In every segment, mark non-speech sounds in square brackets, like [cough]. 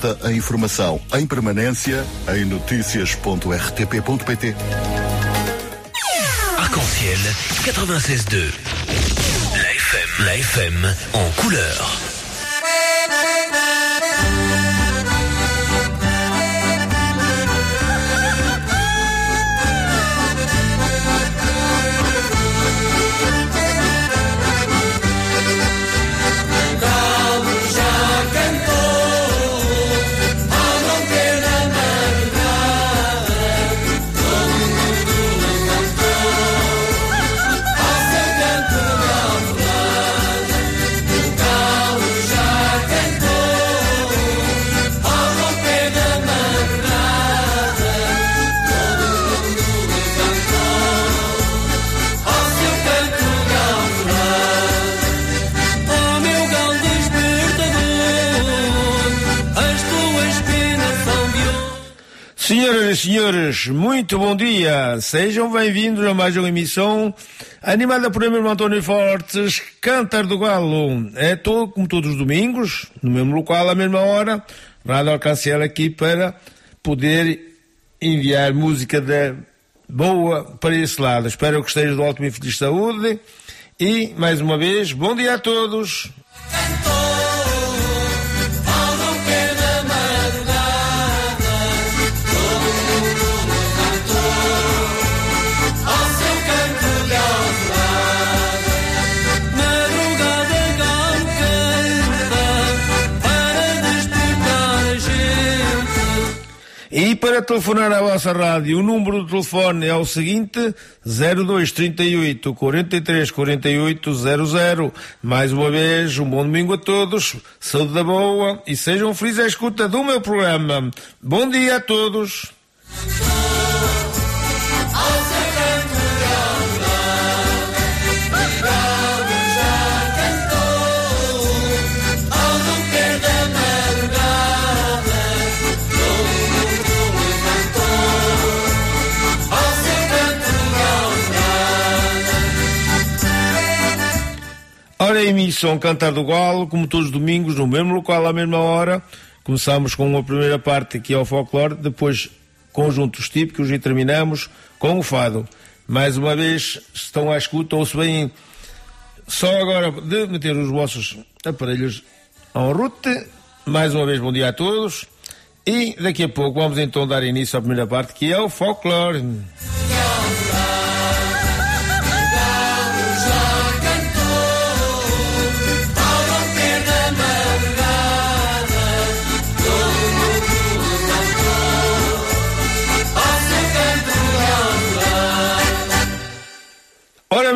Toda a informação em permanência em notícias.rtp.pt. Arc-en-ciel 96.2. La FM, la FM en couleur. Senhores, muito bom dia. Sejam bem-vindos a mais uma emissão animada por meu António Fortes, Cantar do Galo. É todo, como todos os domingos, no mesmo local, à mesma hora, Rádio Alcancel aqui para poder enviar música da boa para esse lado. Espero que esteja de ótimo e feliz saúde. E, mais uma vez, bom dia a todos. Ao para telefonar à vossa rádio, o número de telefone é o seguinte: 0238 43 48 00. Mais uma vez, um bom domingo a todos, saúde da boa e sejam felizes à escuta do meu programa. Bom dia a todos. Ora, a emissão Cantar do Galo, como todos os domingos, no mesmo local, à mesma hora. Começamos com a primeira parte, que é o folclore, depois conjuntos típicos e terminamos com o fado. Mais uma vez, estão à escuta, ou se bem só agora de meter os vossos aparelhos en route. Mais uma vez, bom dia a todos. E daqui a pouco vamos então dar início à primeira parte, que é o folclore.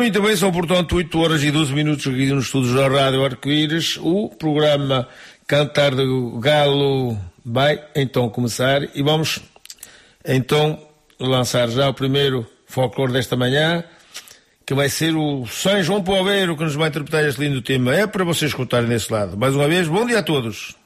Muito bem, são portanto 8 horas e 12 minutos aqui nos estudos da Rádio Arco-Íris. O programa Cantar do Galo vai então começar e vamos então lançar já o primeiro folclore desta manhã, que vai ser o São João Poveiro que nos vai interpretar este lindo tema. É para vocês escutarem desse lado. Mais uma vez, bom dia a todos.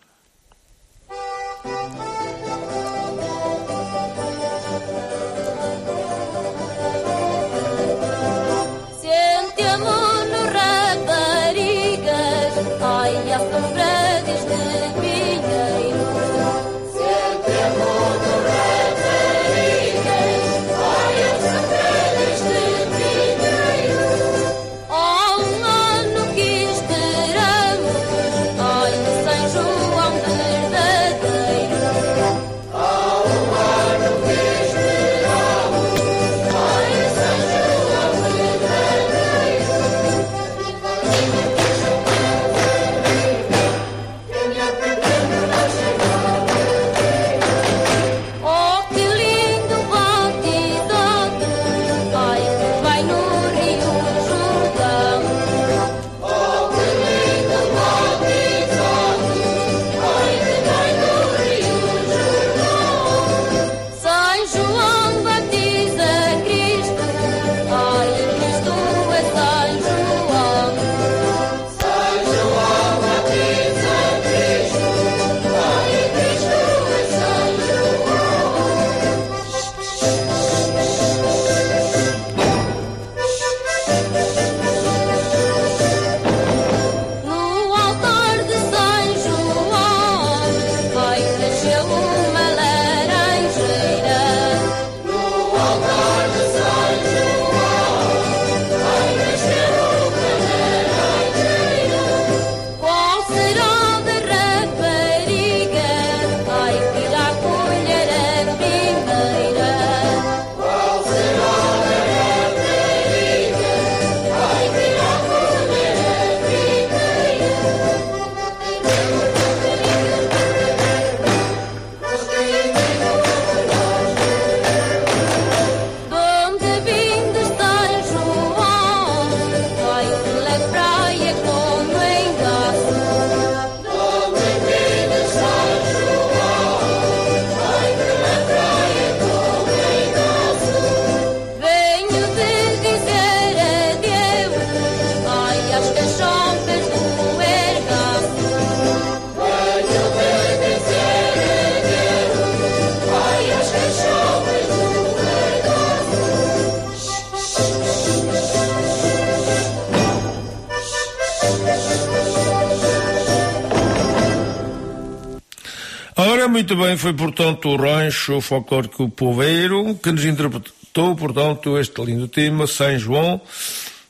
foi, portanto, o Rancho Folclórico Poveiro que nos interpretou, portanto, este lindo tema, São João,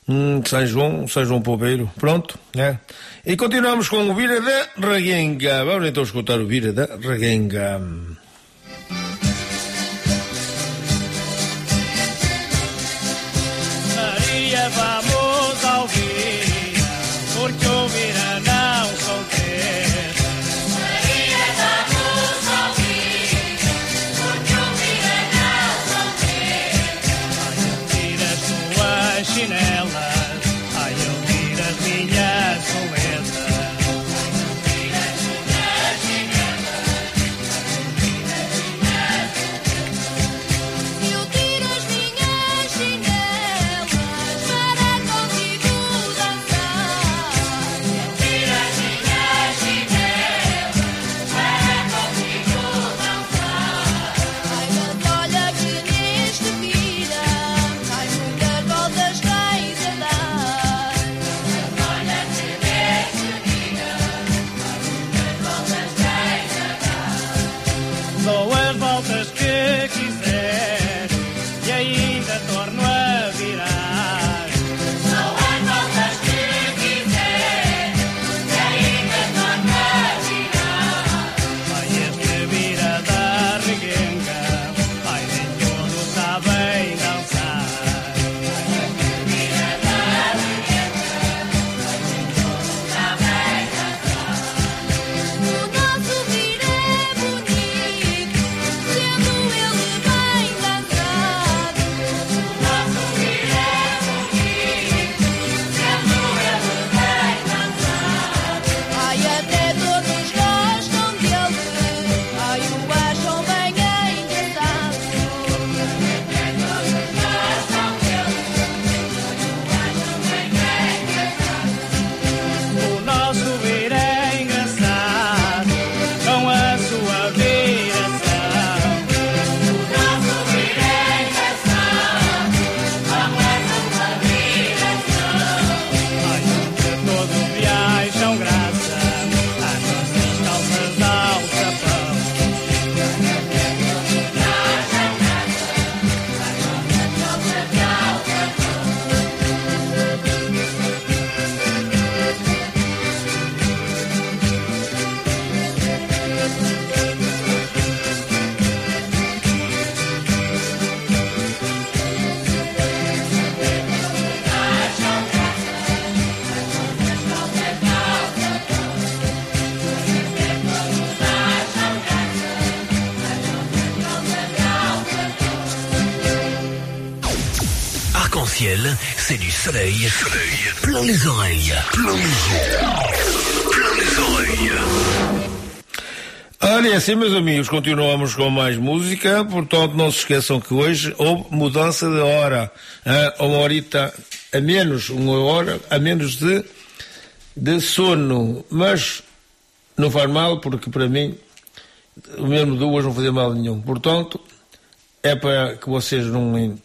hum, São João, São João Poveiro. Pronto, né? E continuamos com o Vira da Raguenga. Vamos então escutar o Vira da Raguenga. soleil, soleil, plein les oreilles, plein. Olha, é assim, meus amigos, continuamos com mais música, portanto, não se esqueçam que hoje houve mudança de hora, uh, uma horita a menos, uma hora a menos de, de sono, mas não faz mal, porque para mim, o mesmo duas não fazia mal nenhum, portanto, é para que vocês não,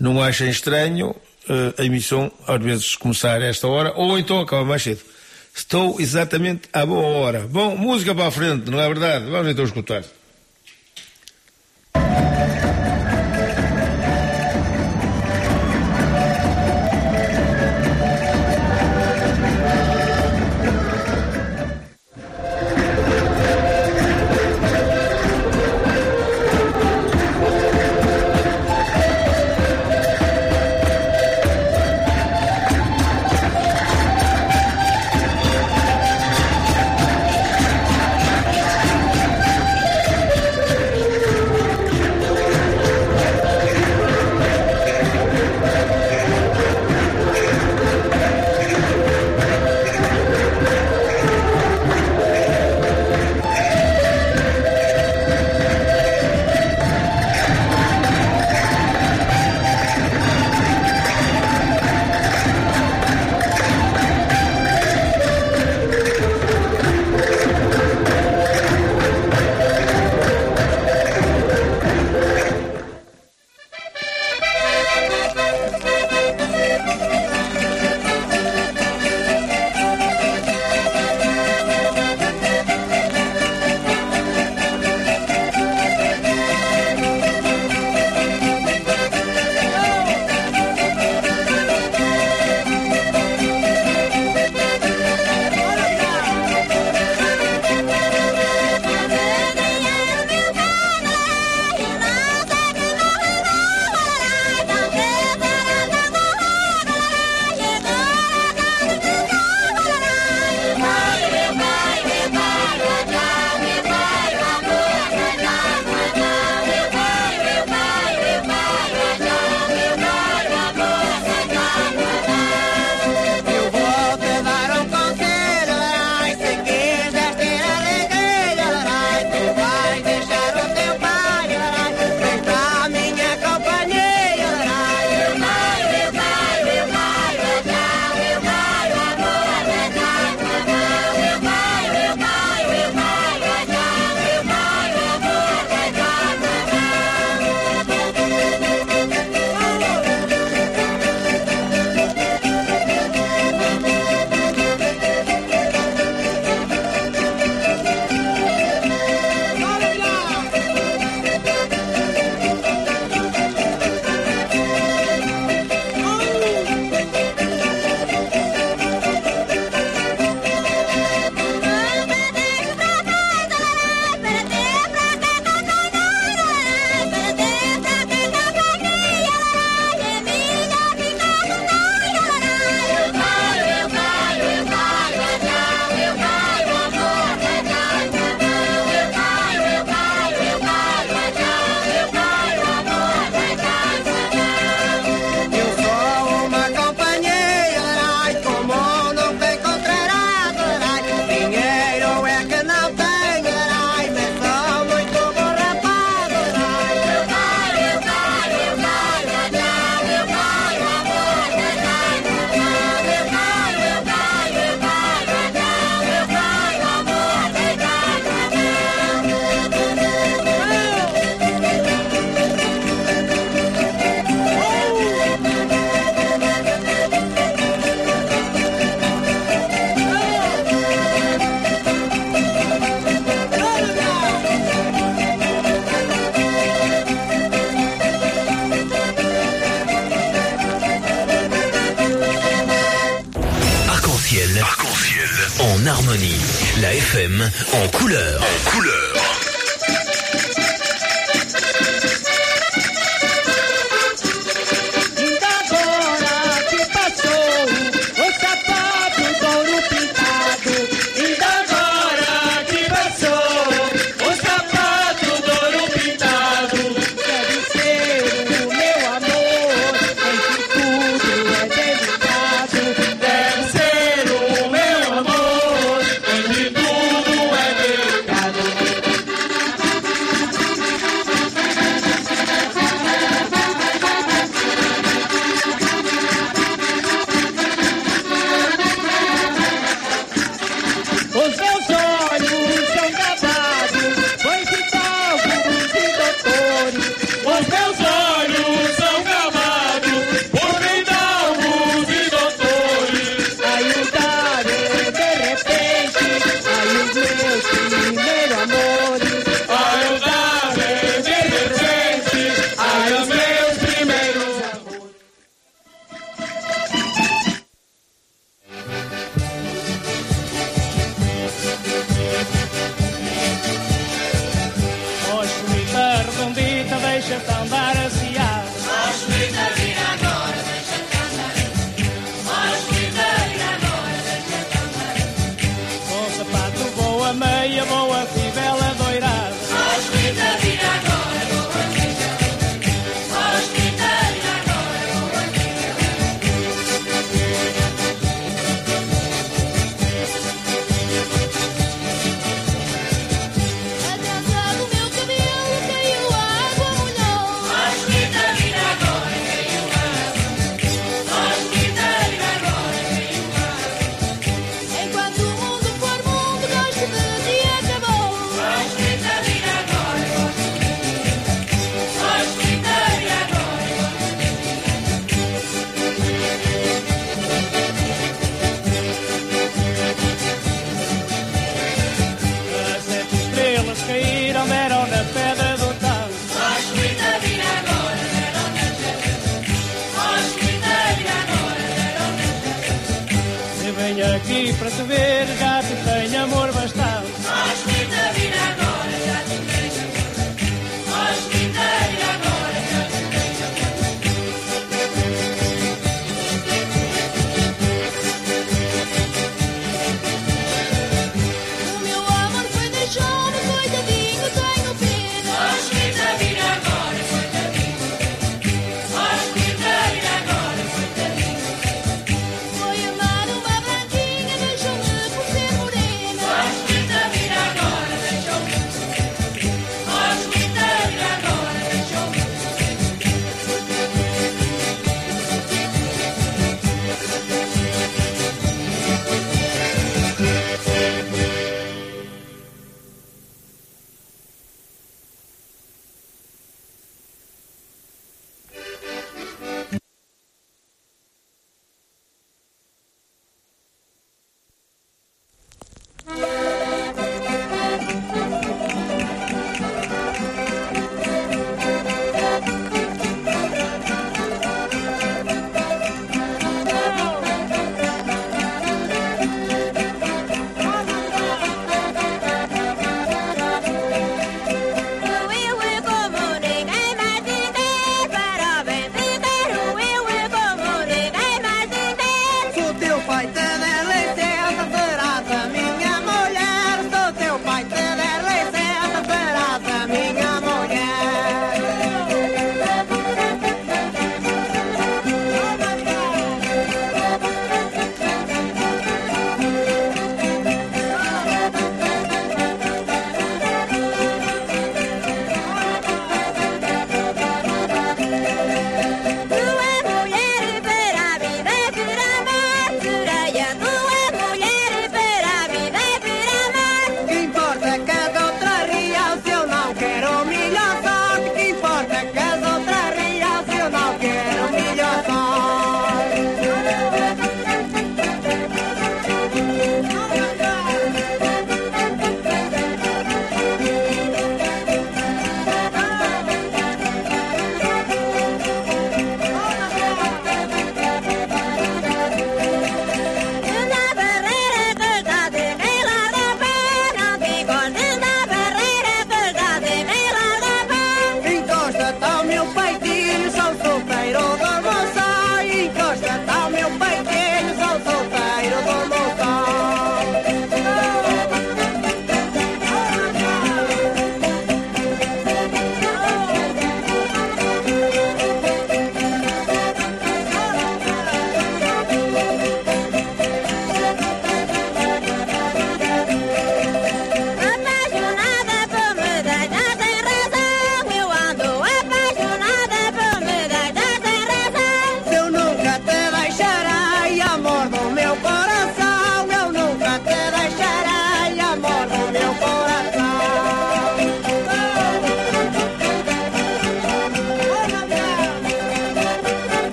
não achem estranho, eh, a emissão, às vezes, começar a esta hora, ou então acaba mais cedo. Estou exatamente à boa hora. Bom, música para a frente, não é verdade? Vamos então escutar.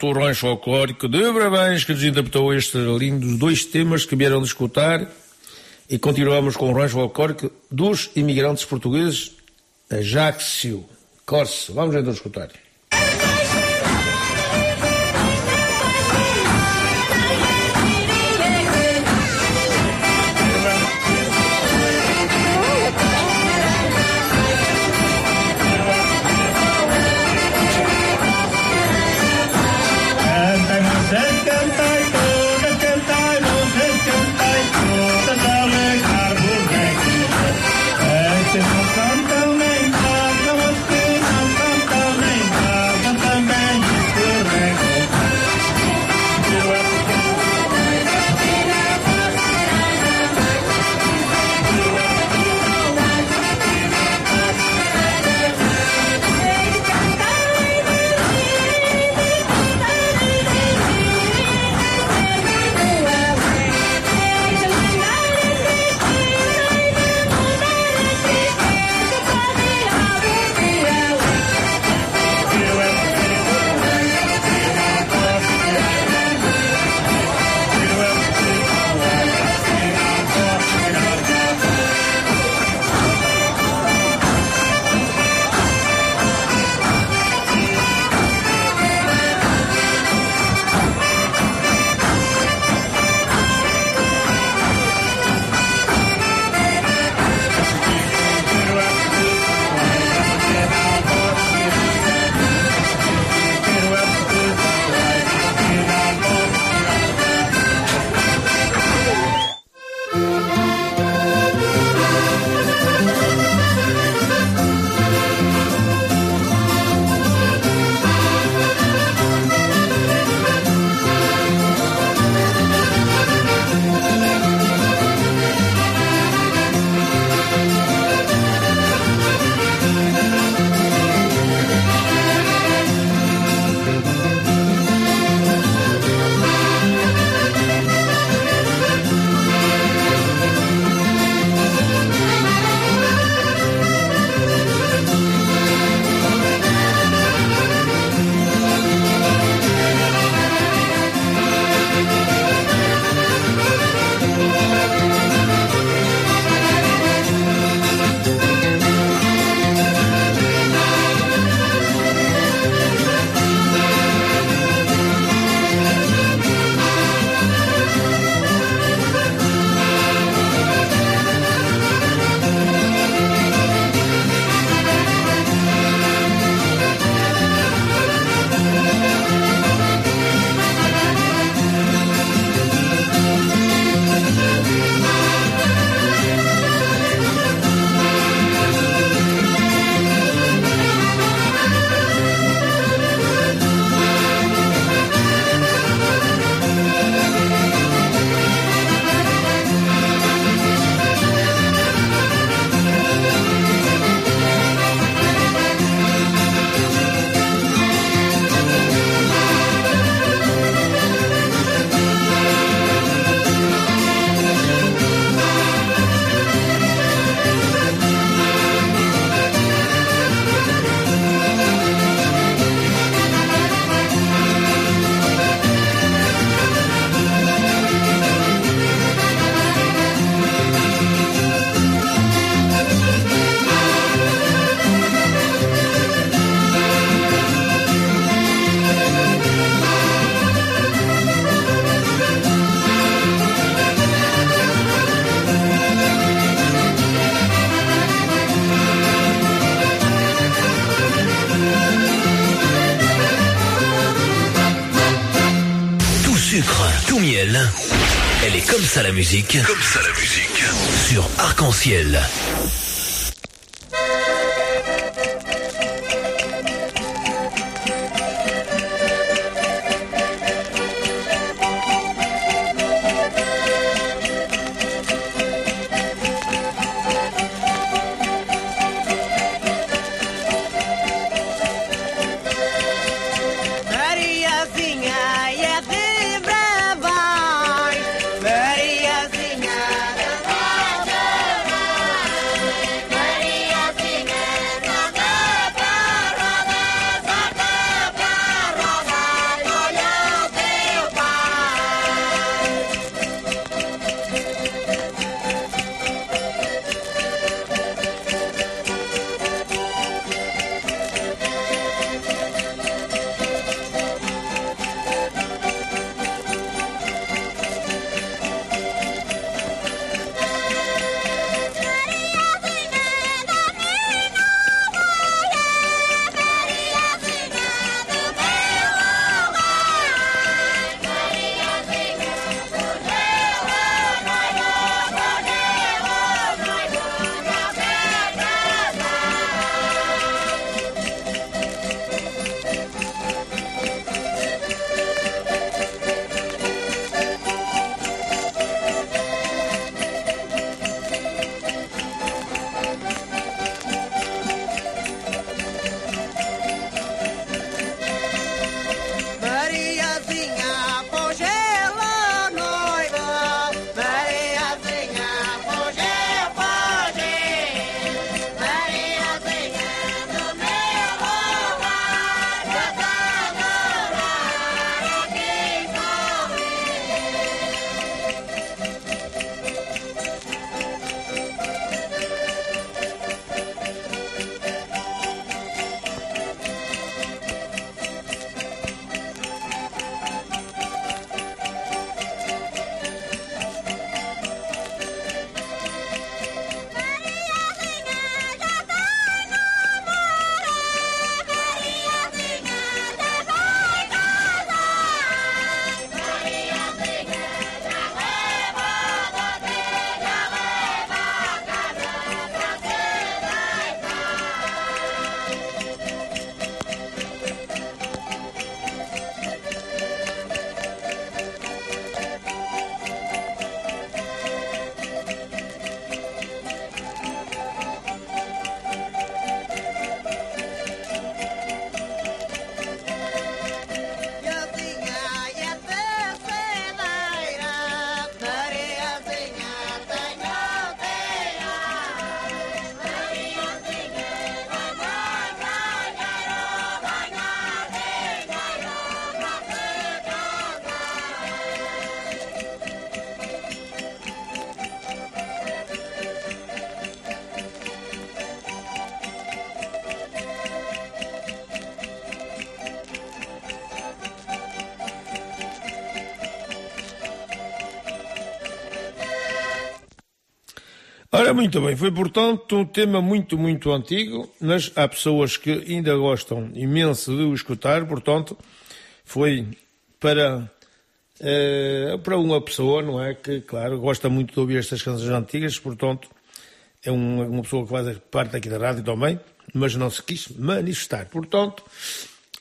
Torrões Folclórico de Brabães, que nos interpretou este lindo dos dois temas que vieram de escutar. E continuamos com o Rancho Folclórico dos imigrantes portugueses, Jaxio Corse. Vamos então escutar. Musique. Comme ça la musique. Sur Arc-en-Ciel. Ora, muito bem, foi portanto um tema muito, muito antigo, mas há pessoas que ainda gostam imenso de o escutar, portanto, foi para, eh, para uma pessoa, não é? Que, claro, gosta muito de ouvir estas canções antigas, portanto, é uma, uma pessoa que faz parte aqui da rádio também, mas não se quis manifestar. Portanto,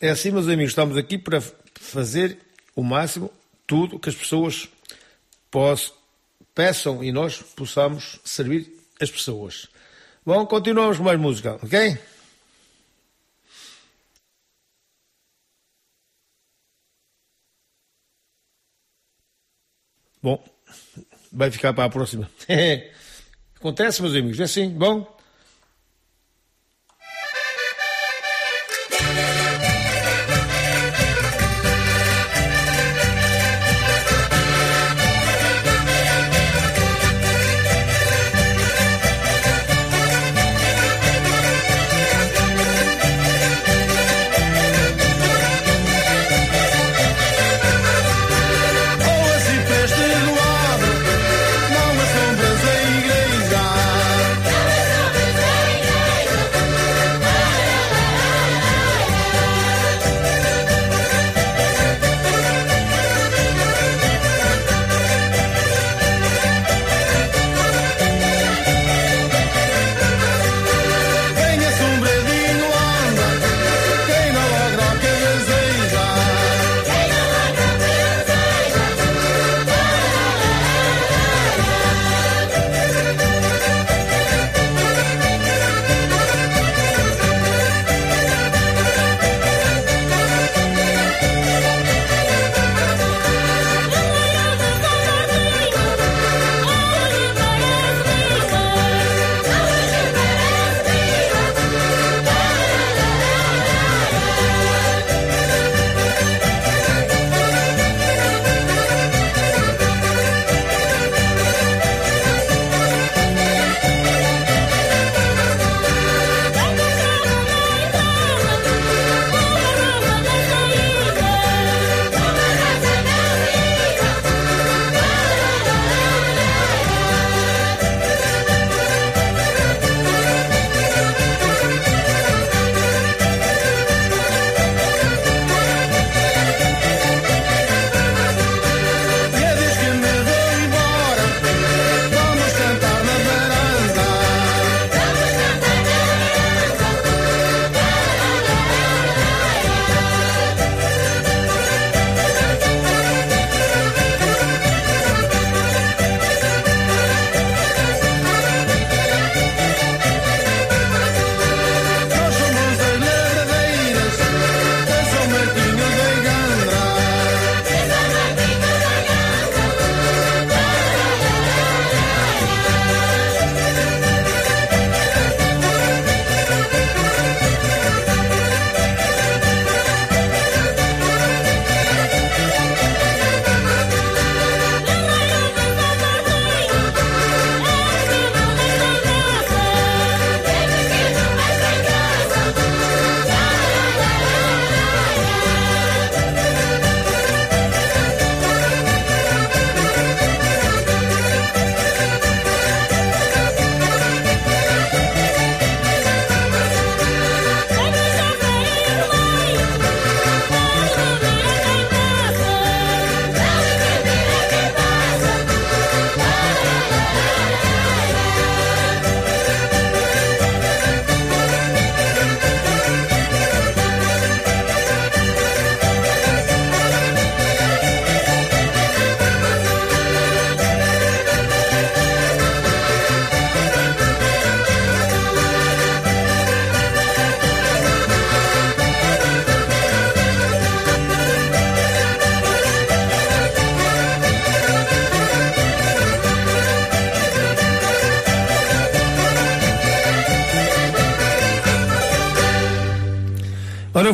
é assim, meus amigos, estamos aqui para fazer o máximo, tudo que as pessoas possam peçam e nós possamos servir as pessoas. Bom, continuamos com mais música, ok? Bom, vai ficar para a próxima. [laughs] Acontece, meus amigos, é assim, bom?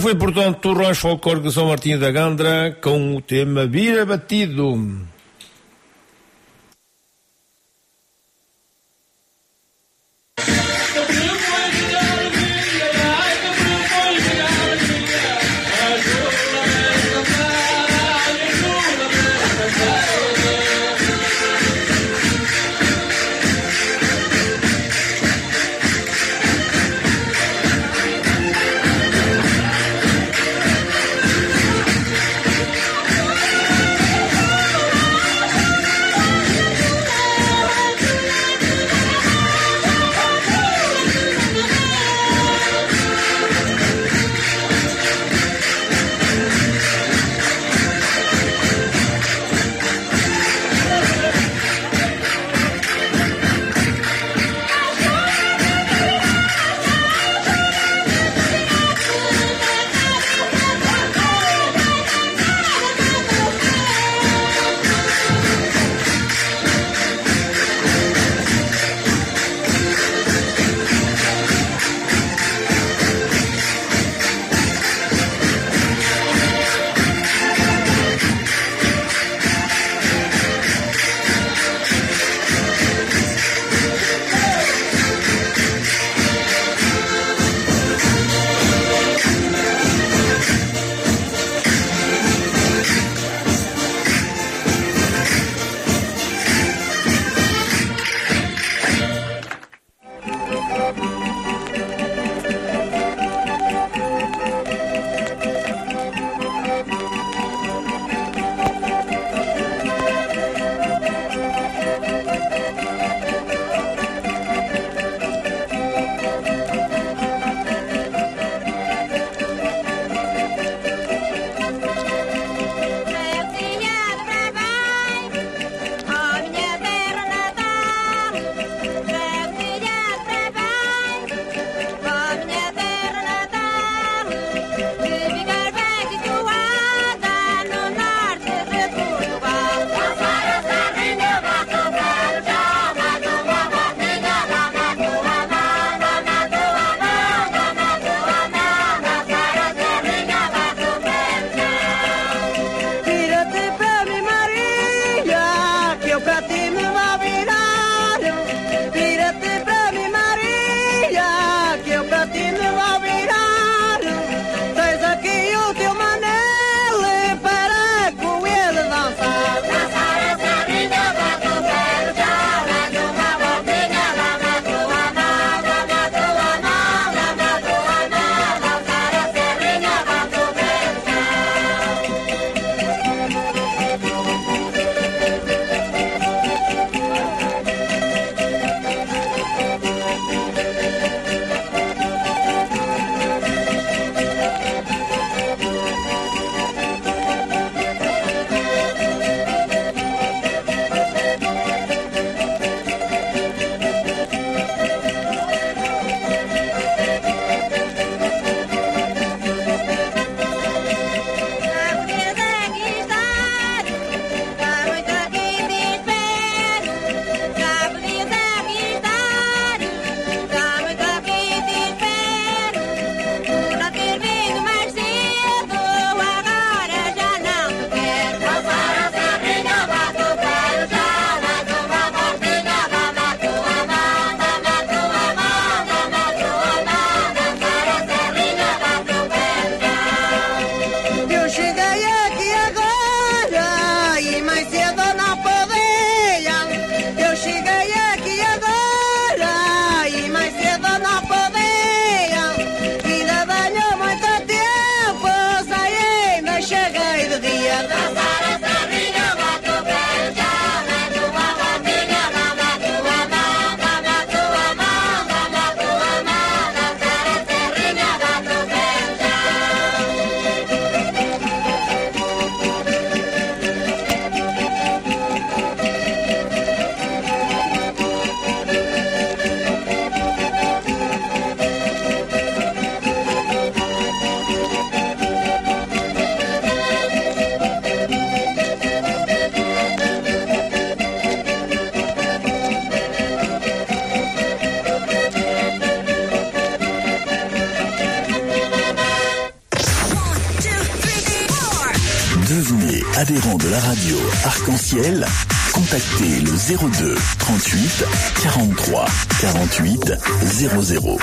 Foi portanto Torrões Folclórico de São Martinho da Gandra com o tema Vira Batido. Contactez le 02 38 43 48 00.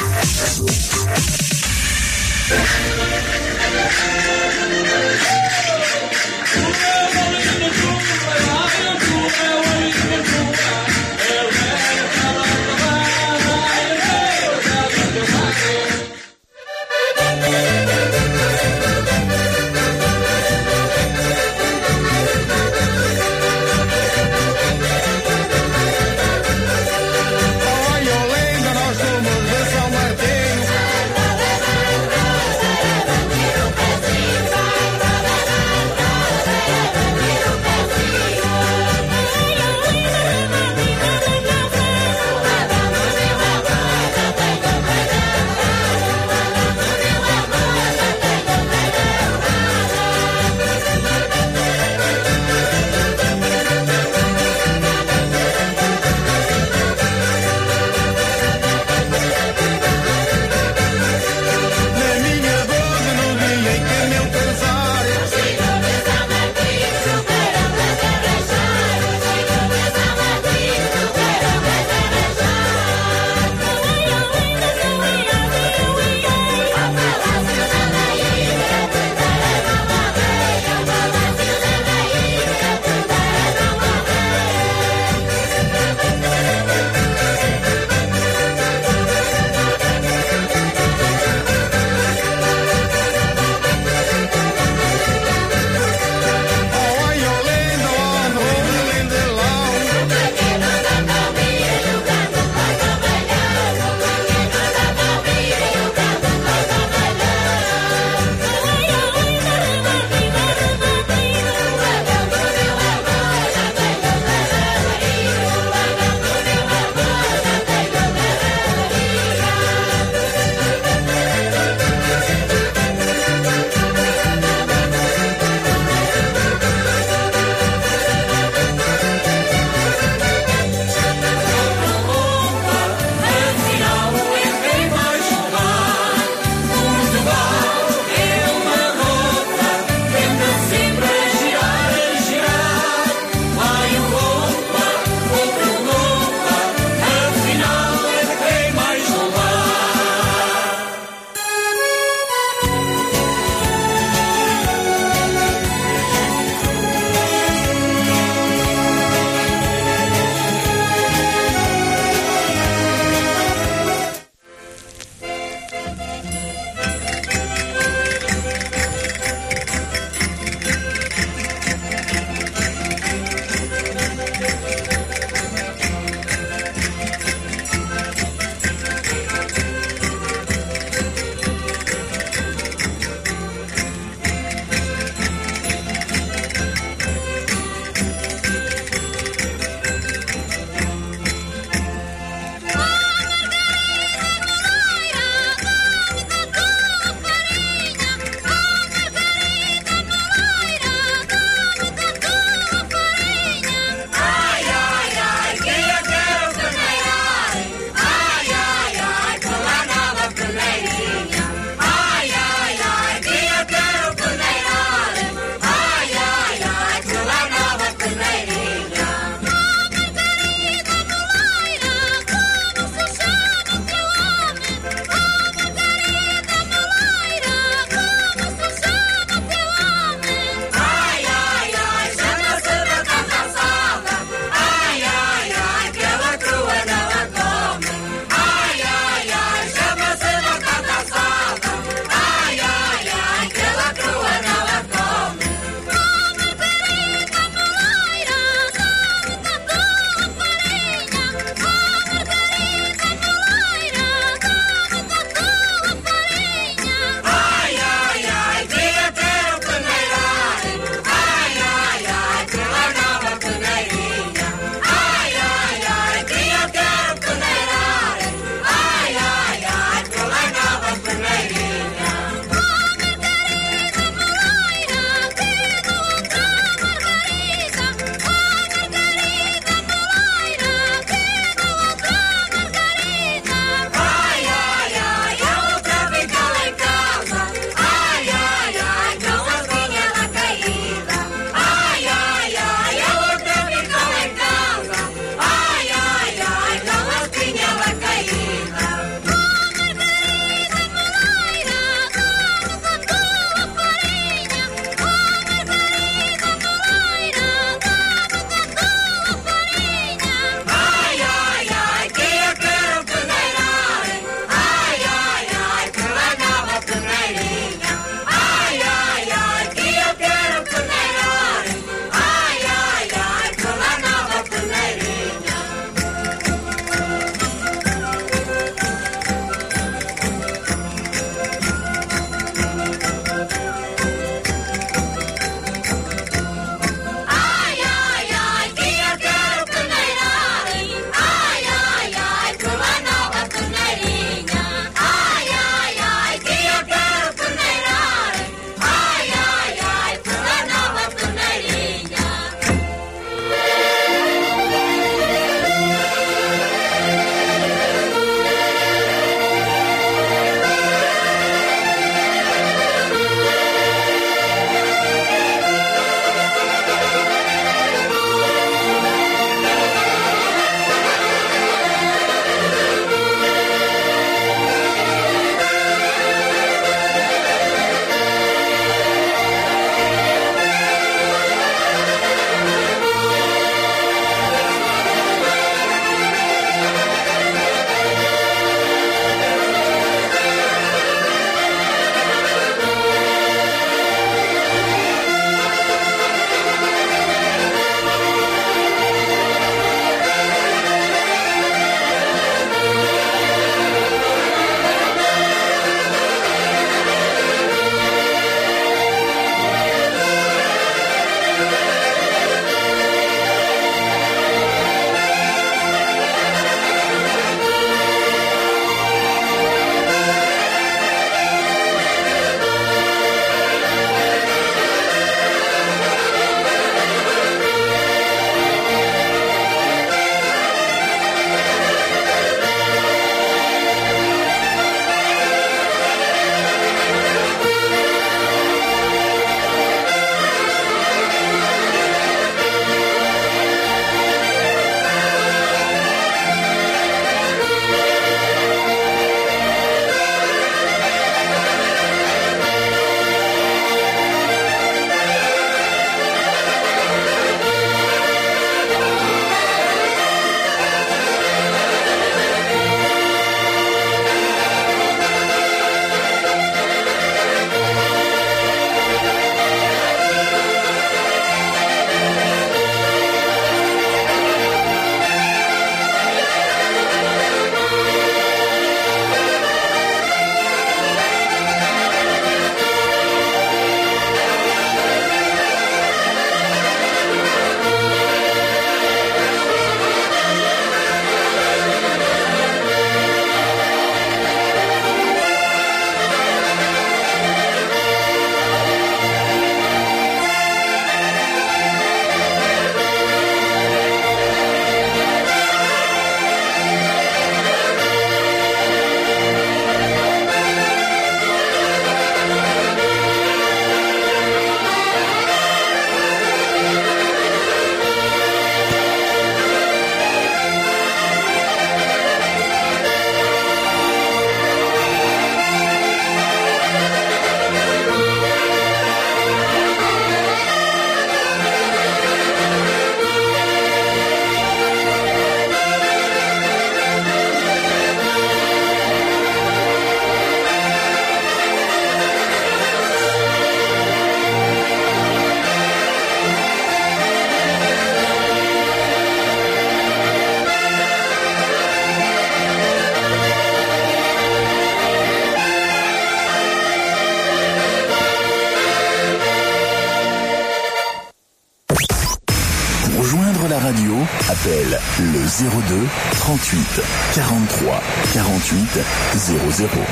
38 43 48 00.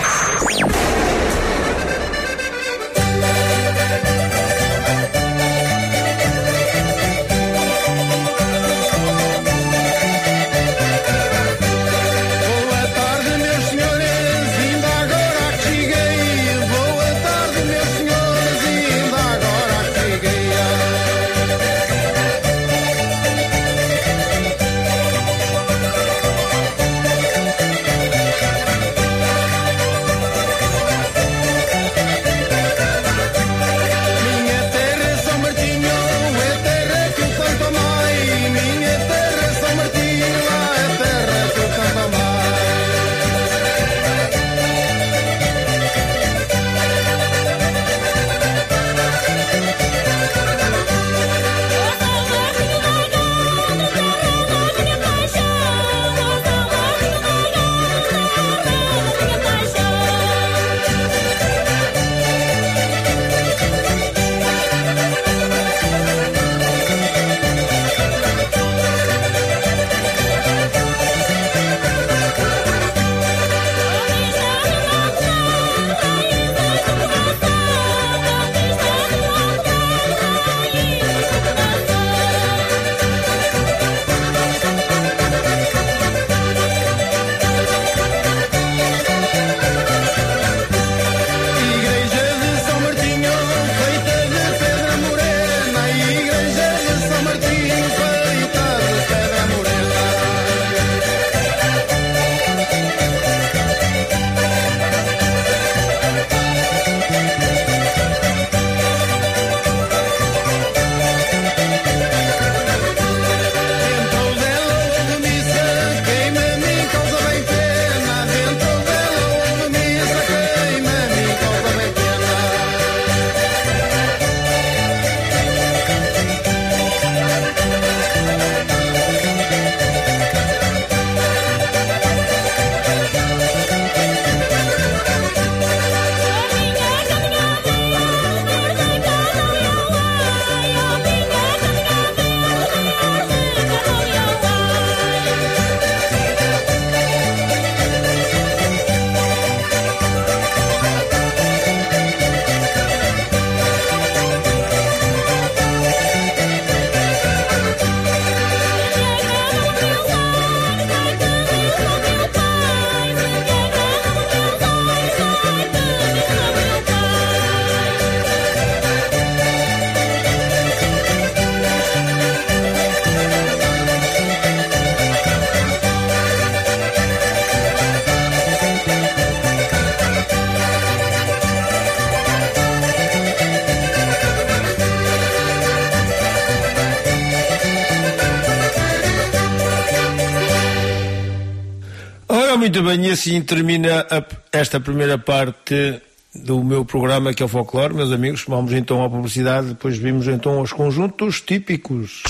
Muito bem, e assim termina a- esta primeira parte do meu programa que é o Folclore, meus amigos. Vamos então à publicidade, depois vimos então aos conjuntos típicos.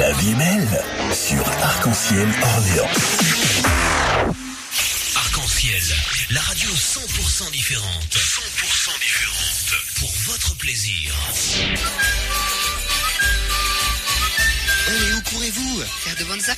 La sur Arc-en-Ciel Orléans. Arc-en-ciel, la radio 100% différente. 100% différente. Pour votre plaisir. Oh, où courez-vous Faire de bonnes affaires.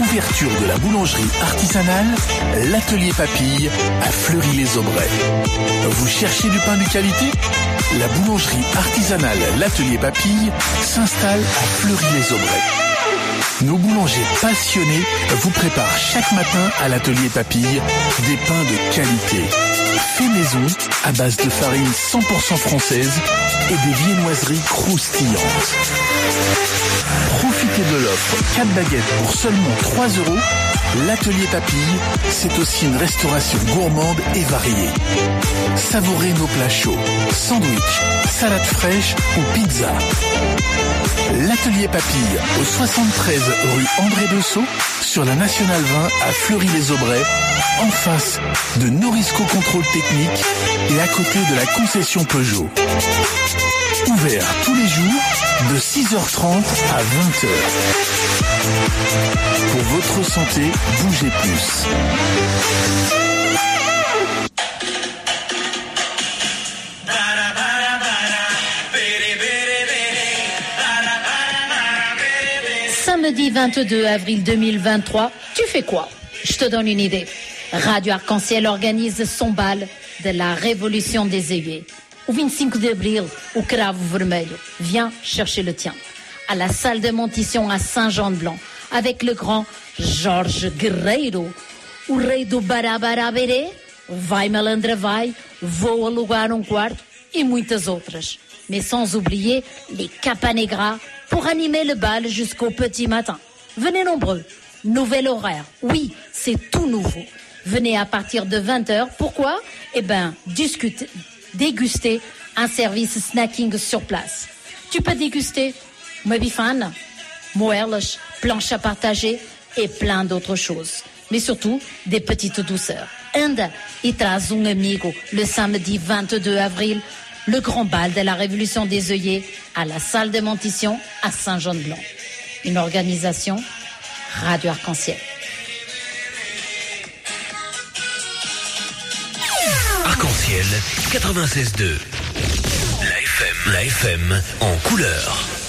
Ouverture de la boulangerie artisanale, l'atelier Papille à Fleury-les-Aubrais. Vous cherchez du pain de qualité? La boulangerie artisanale L'atelier Papille s'installe à Fleury-les-Aubrais. Nos boulangers passionnés vous préparent chaque matin à l'atelier Papille des pains de qualité. Fait maison à base de farine 100% française et des viennoiseries croustillantes. Profitez de l'offre 4 baguettes pour seulement 3 euros. L'atelier Papille, c'est aussi une restauration gourmande et variée. Savourez nos plats chauds, sandwich, salade fraîche ou pizza. L'atelier Papille au 73 rue André Bessot sur la Nationale 20 à Fleury-les-Aubrais, en face de Norisco Contrôle Technique et à côté de la concession Peugeot. Ouvert tous les jours de 6h30 à 20h. Pour votre santé, bougez plus. Samedi 22 avril 2023, tu fais quoi? Je te donne une idée. Radio Arc-en-Ciel organise son bal de la Révolution des œillets. Au 25 d'avril, au Cravo Vermelho, viens chercher le tien. À la salle de Montition à Saint-Jean-de-Blanc, avec le grand Jorge Guerreiro, o rei do Barabaraberê, Vai Malandra Vai, Vou Alugar um Quarto e muitas outras. Mais sans oublier les Capanegras pour animer le bal jusqu'au petit matin. Venez nombreux. Nouvel horaire. Oui, c'est tout nouveau. Venez à partir de 20h. Pourquoi? Eh ben, discuter, déguster un service snacking sur place. Tu peux déguster uma bifana, moelas, planches à partager et plein d'autres choses. Mais surtout, des petites douceurs. E traz um amigo le samedi 22 avril, le grand bal de la Révolution des œillets à la salle de Montition à Saint-Jean-de-Blanc. Une organisation Radio Arc-en-Ciel. 96.2. La FM, la FM en couleur.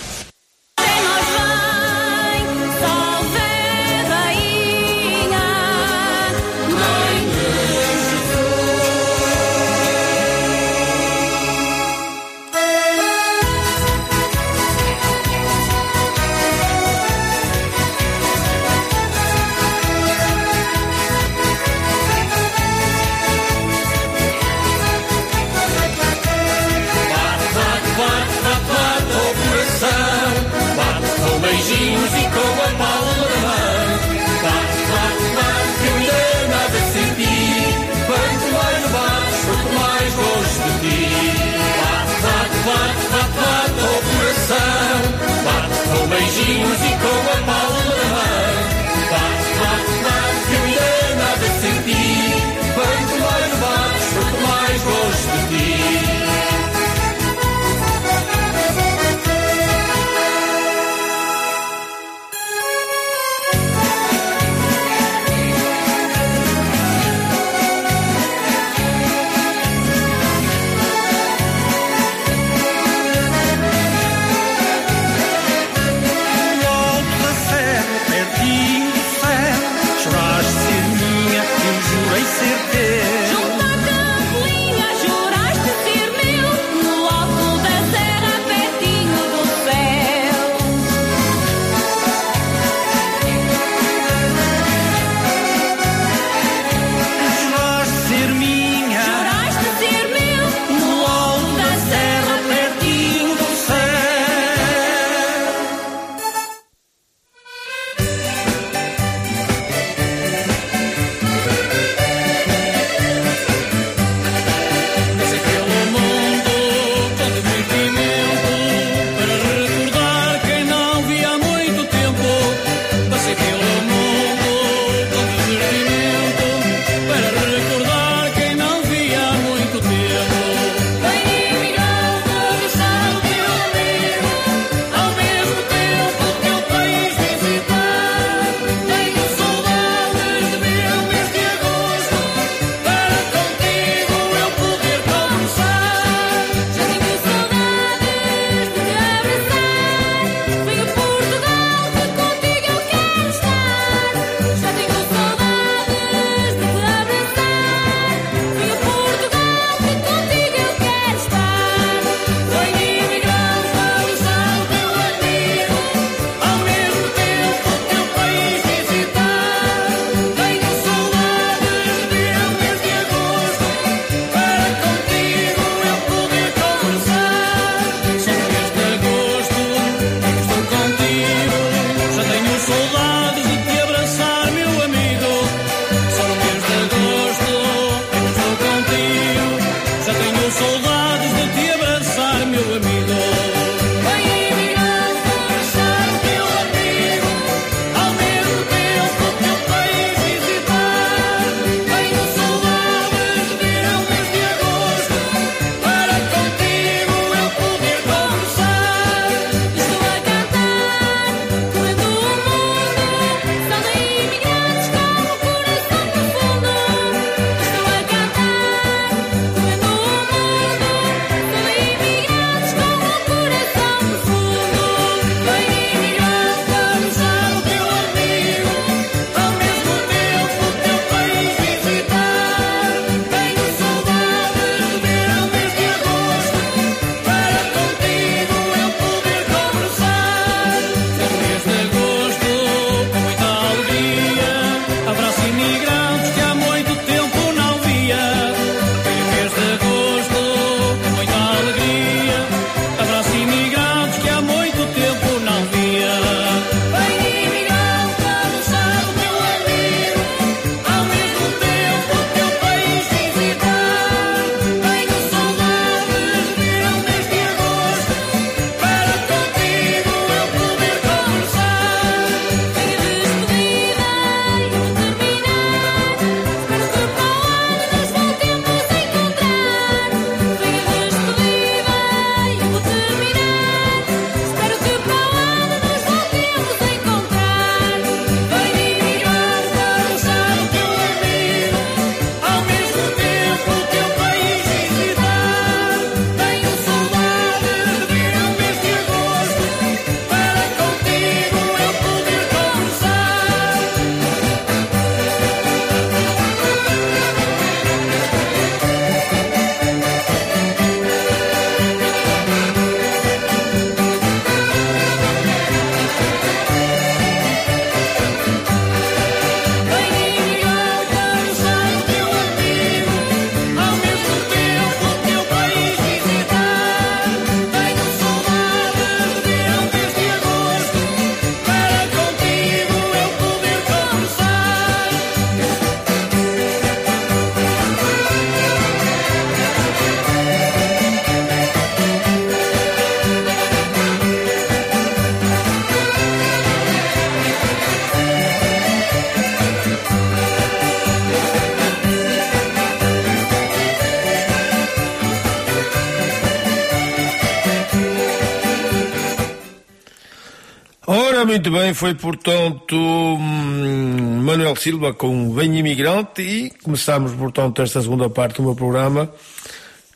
Muito bem, foi portanto hum, Manuel Silva com Bem Imigrante e começamos portanto esta segunda parte do meu programa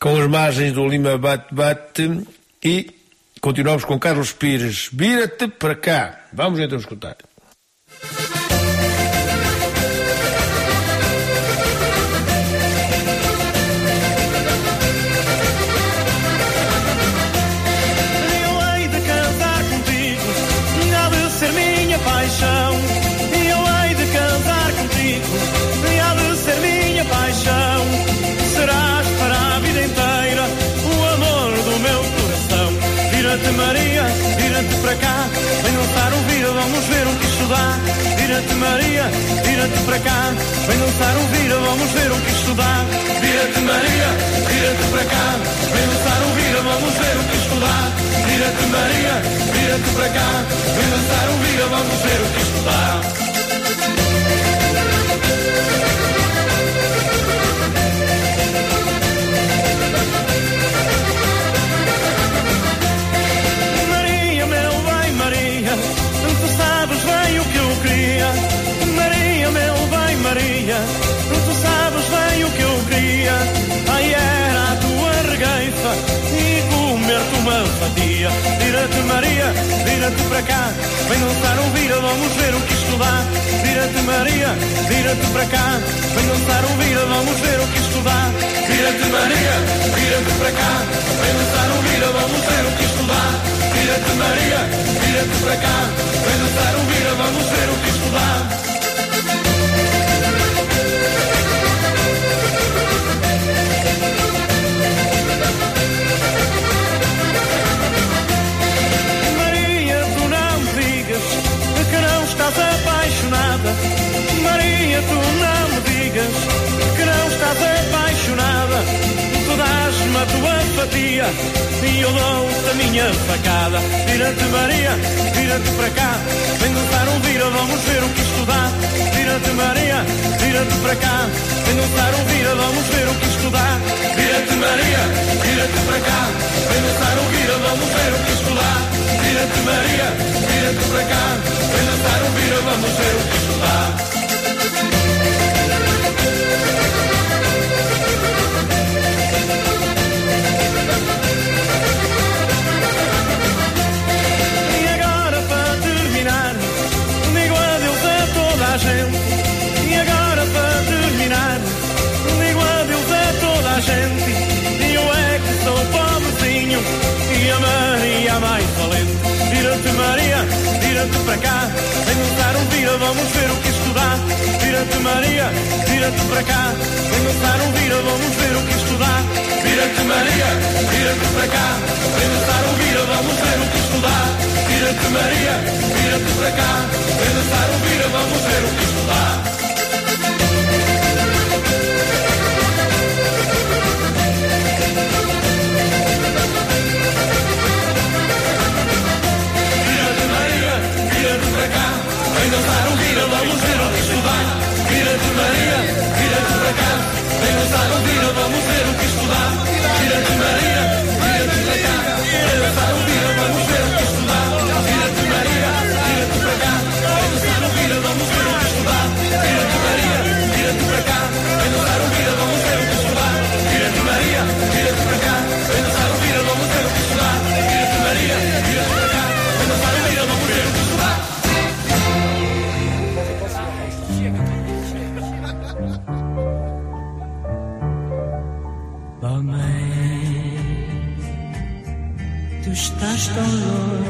com as margens do Lima Bate Bate e continuamos com Carlos Pires. Vira-te para cá. Vamos então escutar. vira-te para cá, vem dançar, um vira, vamos ver o que isto dá. Vira-te Maria, vira-te para cá, vem dançar, um vira, vamos ver o que isto dá. Vira-te Maria, vira-te para cá, vem dançar, um vira, vamos ver o que isto dá. fatia. Vira-te Maria, vira-te para cá, vem dançar um vira, vamos ver o que isto dá. Vira-te Maria, vira-te para cá, vem dançar um vira, vamos ver o que isto dá. Vira-te Maria, vira-te para cá, vem dançar um vira, vamos ver o que isto dá. Vira-te Maria, vira-te para cá, vem dançar um vira, vamos ver o que isto dá. Tu não me digas que não estás apaixonada. Tu dás-me a tua fatia e eu dou-te a minha facada. Vira-te Maria, vira-te para cá, vem dançar um vira, vamos ver o que isto dá. Vira-te Maria, vira-te para cá, vem dançar um vira, vamos ver o que isto dá. Vira-te Maria, vira-te para cá, vem dançar um vira, vamos ver o que isto dá. Vira-te Maria, vira-te para cá, vem dançar um vira, vamos ver o que isto dá gente. E eu é que sou pobrezinho e a Maria mais valente. Vira-te Maria, vira-te para cá, vem dançar um vira, vamos ver o que isto dá. Vira-te Maria, vira-te para cá, vem dançar um vira, vamos ver o que isto dá. Vira-te Maria, vira-te para cá, vem dançar um vira, vamos ver o que isto dá. Vira-te Maria, vira-te para cá, vem dançar um vira, vamos ver o que isto dá. Vem dançar um vira, vamos ver o que isto dá. Vira-te Maria, vira-te para cá, vem dançar um vira, vamos ver o que isto dá. Vira-te Maria, vira-te para cá, vem dançar um vira, vamos ver o que isto dá. Vira-te Maria, vira-te para cá, vem dançar um vira, vamos ver o que isto dá. Vira-te Maria, vira-te para cá, vem dançar um vira, vamos ver o que isto dá. Vira-te Maria, vira-te para cá, vem dançar um vira, vamos ver o que isto dá. Vira-te Maria, vira-te para cá, estás tão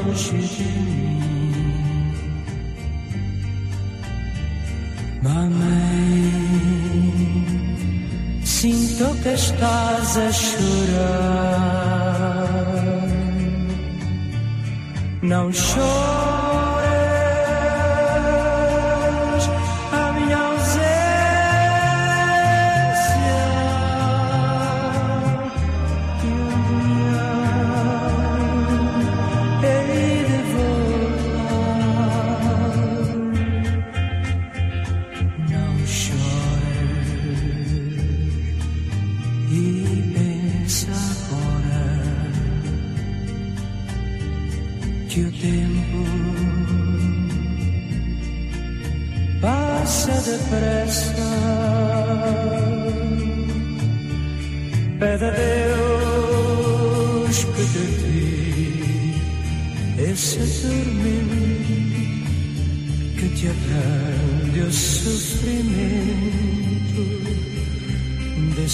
longe de mim. Mamãe, sinto que estás a chorar. Não chores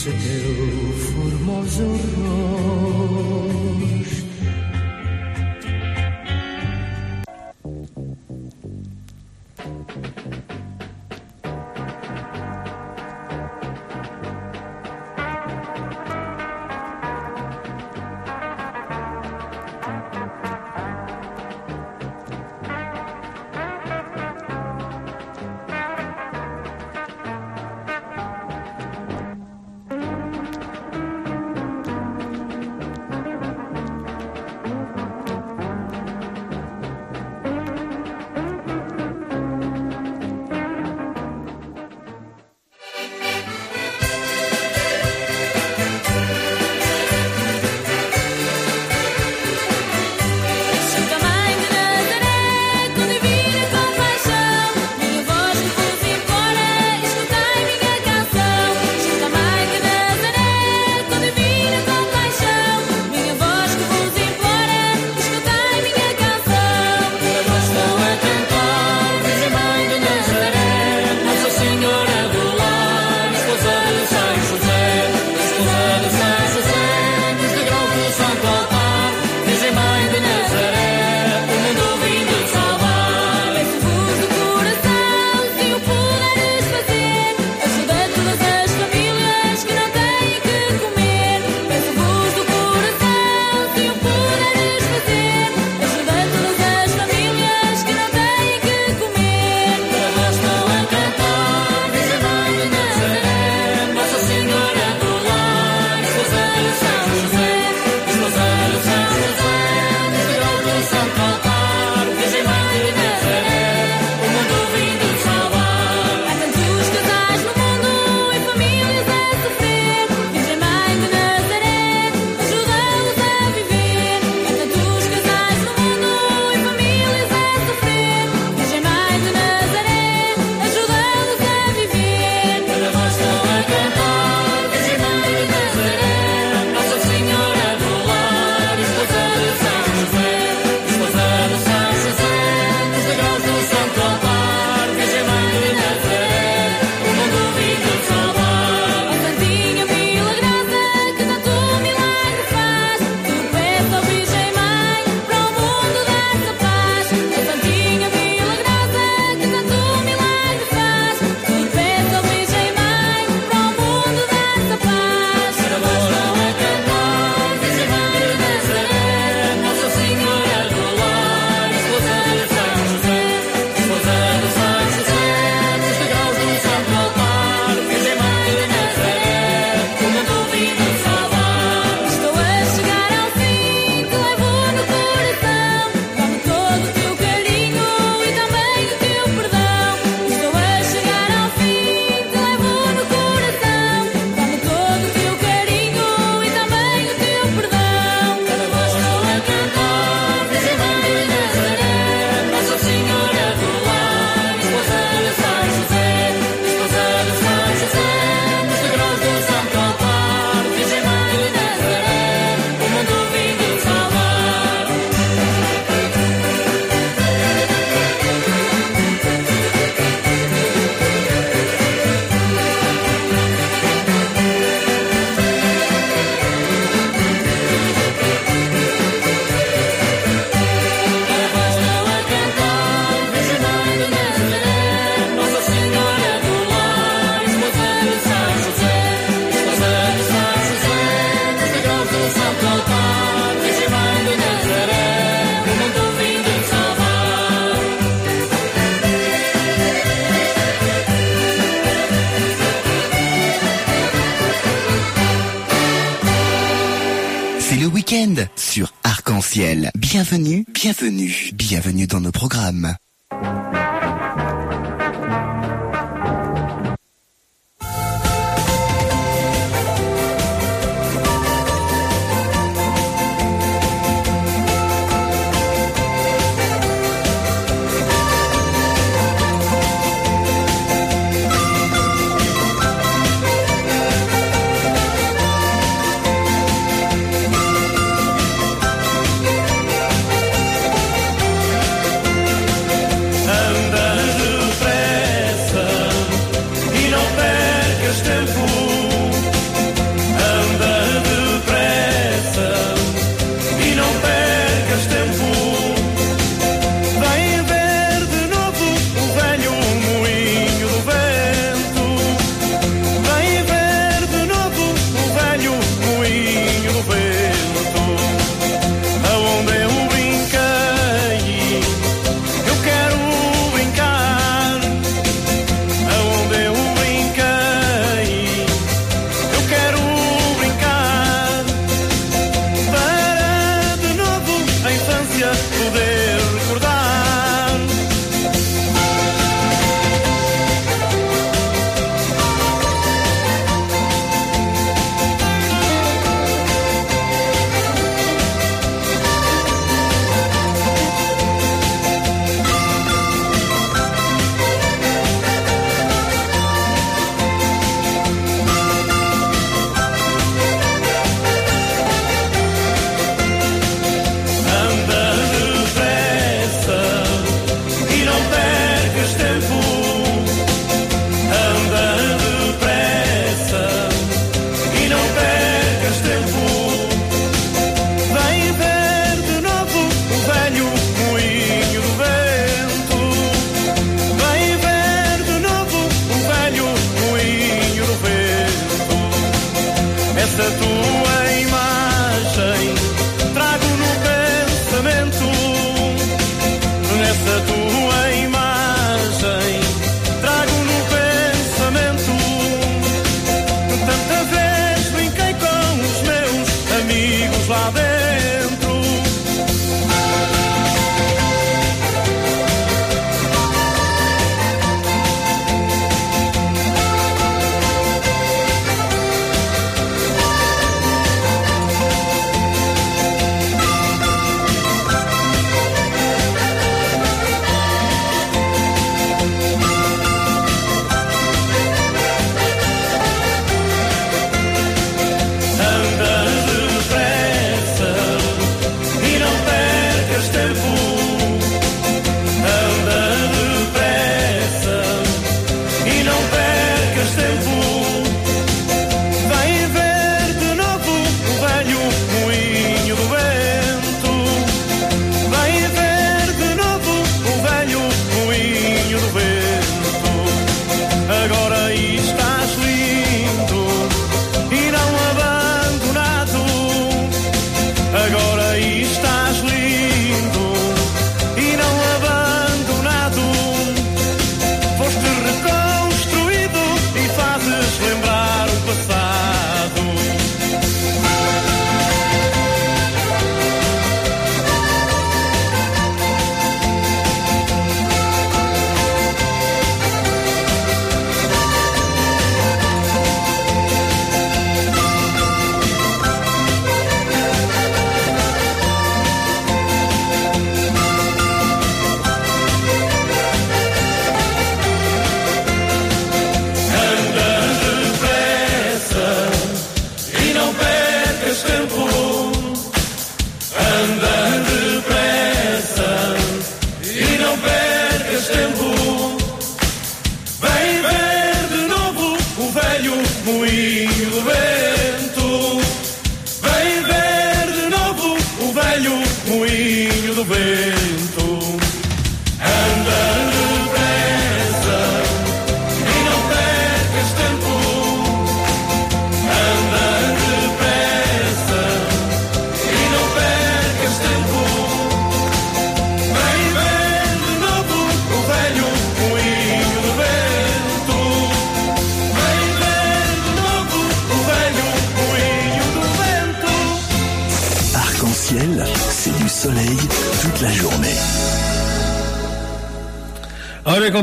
teu formoso rosto.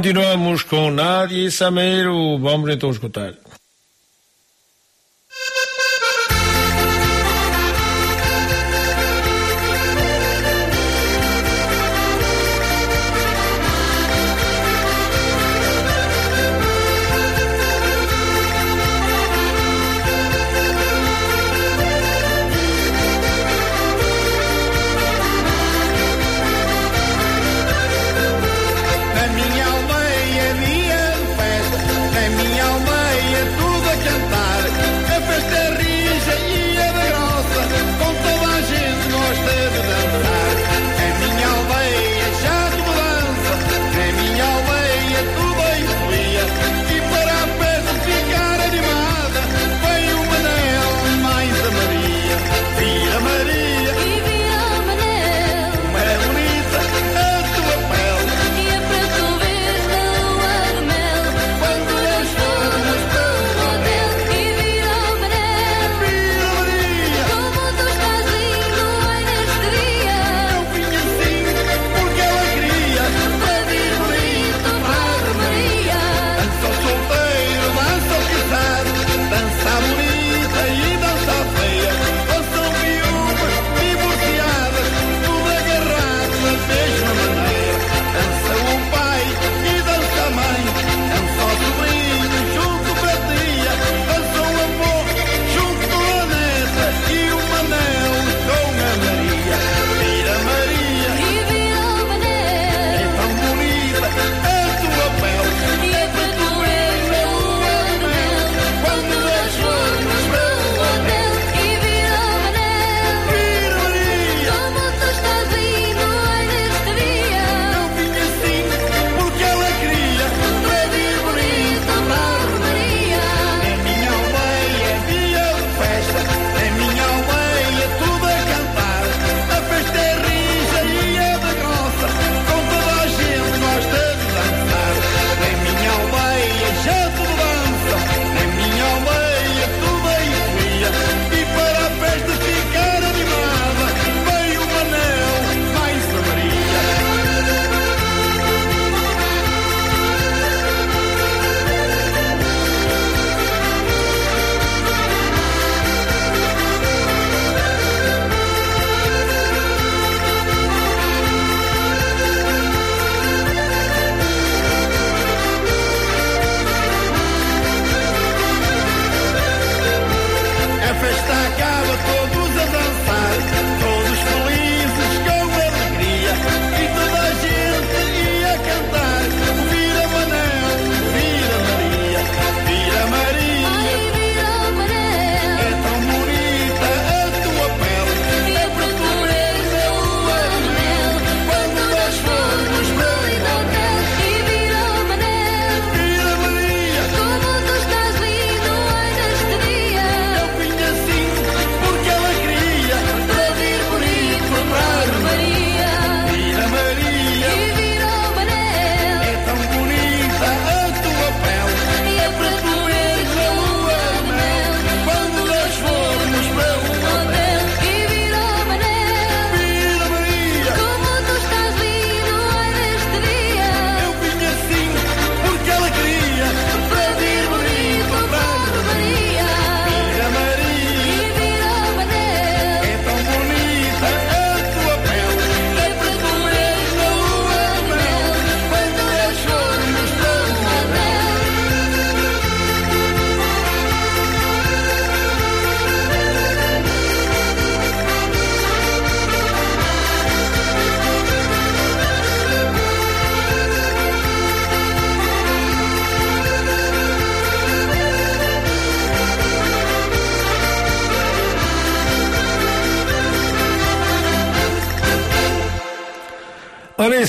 Continuamos com Nádia e Sameiro. Vamos então escutar.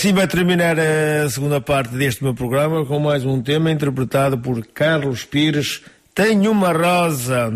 assim vai terminar a segunda parte deste meu programa com mais um tema interpretado por Carlos Pires. Tenho uma rosa.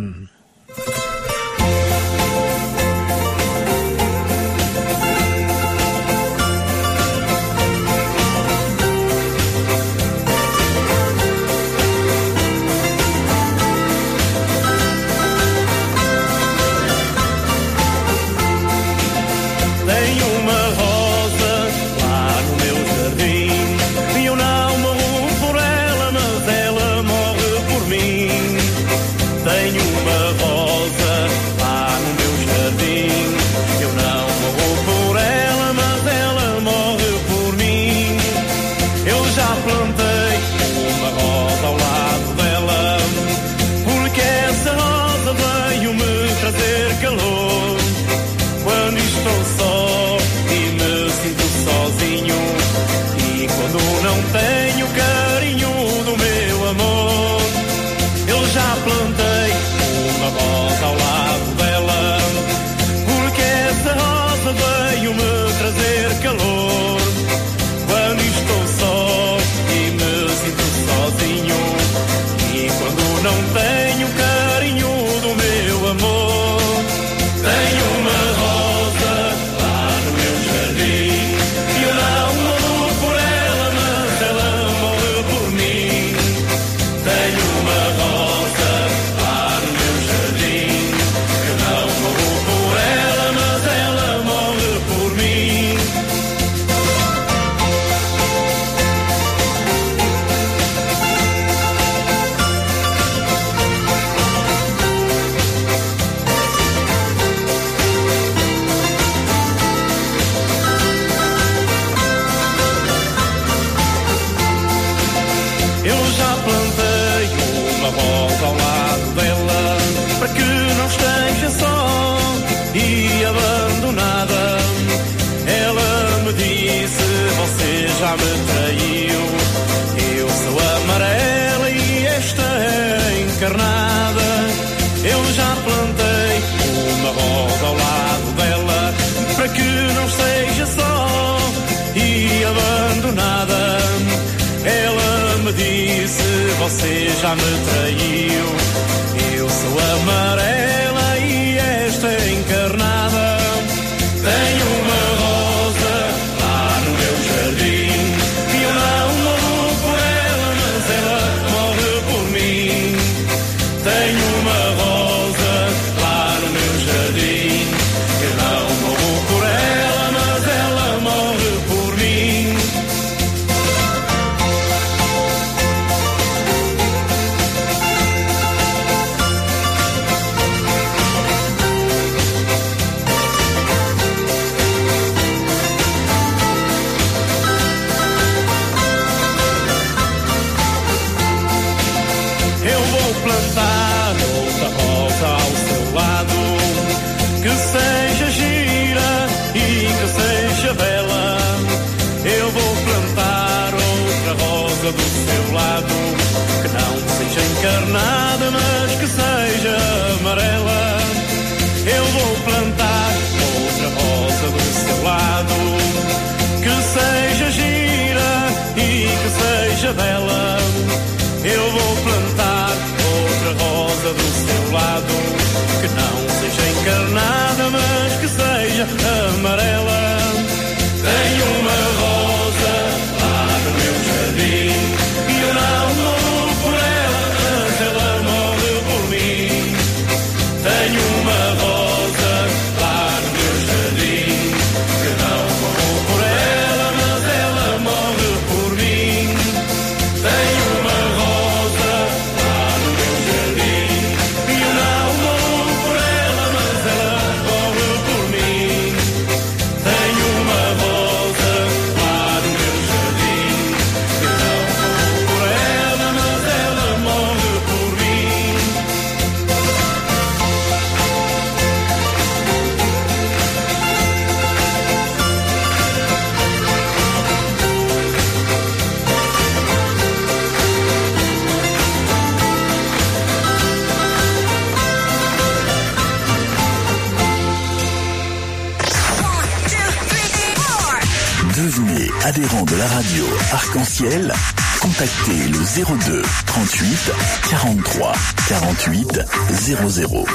Contactez le 02 38 43 48 00.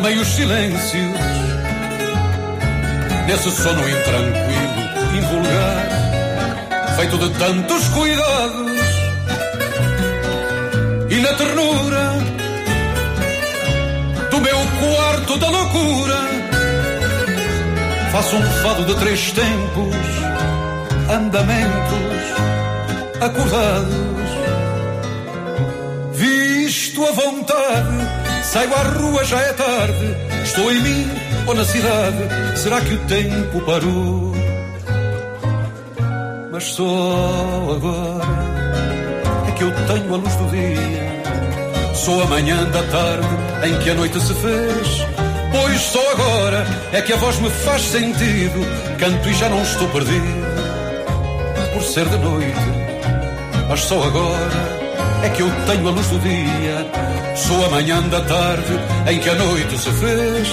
Dormem os silêncios nesse sono intranquilo, invulgar, feito de tantos cuidados e na ternura do meu quarto da loucura faço um fado de três tempos, andamentos acordados. Saio à rua, já é tarde. Estou em mim ou na cidade, será que o tempo parou? Mas só agora é que eu tenho a luz do dia. Sou a manhã da tarde em que a noite se fez. Pois só agora é que a voz me faz sentido. Canto e já não estou perdido por ser de noite. Mas só agora é que eu tenho a luz do dia. Sou a manhã da tarde em que a noite se fez.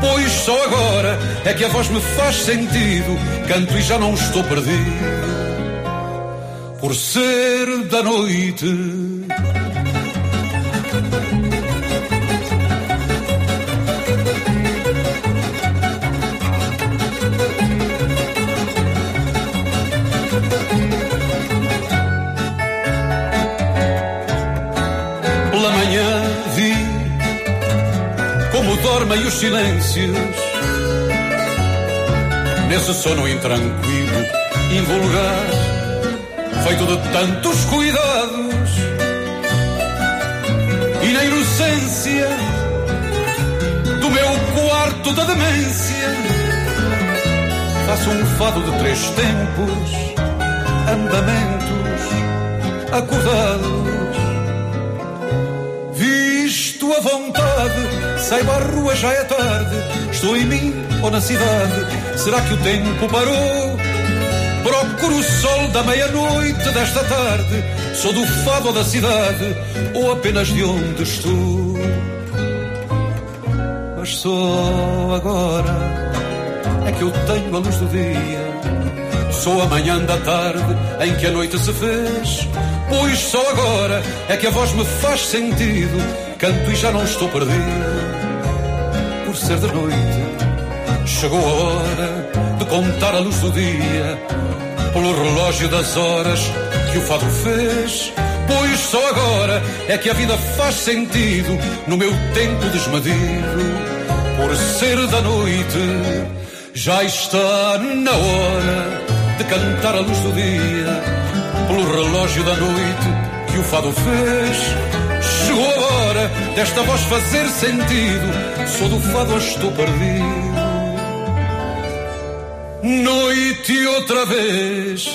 Pois só agora é que a voz me faz sentido. Canto e já não estou perdido por ser da noite. Silêncios nesse sono intranquilo, invulgar, feito de tantos cuidados e na inocência do meu quarto da demência faço um fado de três tempos, andamentos acordados. Visto a vontade, saio à rua, já é tarde. Estou em mim ou na cidade? Será que o tempo parou? Procuro o sol da meia-noite desta tarde. Sou do fado ou da cidade, ou apenas de onde estou. Mas só agora é que eu tenho a luz do dia. Sou a manhã da tarde em que a noite se fez. Pois só agora é que a voz me faz sentido. Canto e já não estou perdido por ser de noite. Chegou a hora de contar a luz do dia pelo relógio das horas que o fado fez. Pois só agora é que a vida faz sentido no meu tempo desmedido por ser da noite. Já está na hora de cantar a luz do dia pelo relógio da noite que o fado fez. Chegou desta voz fazer sentido. Sou do fado, estou perdido. Noite outra vez.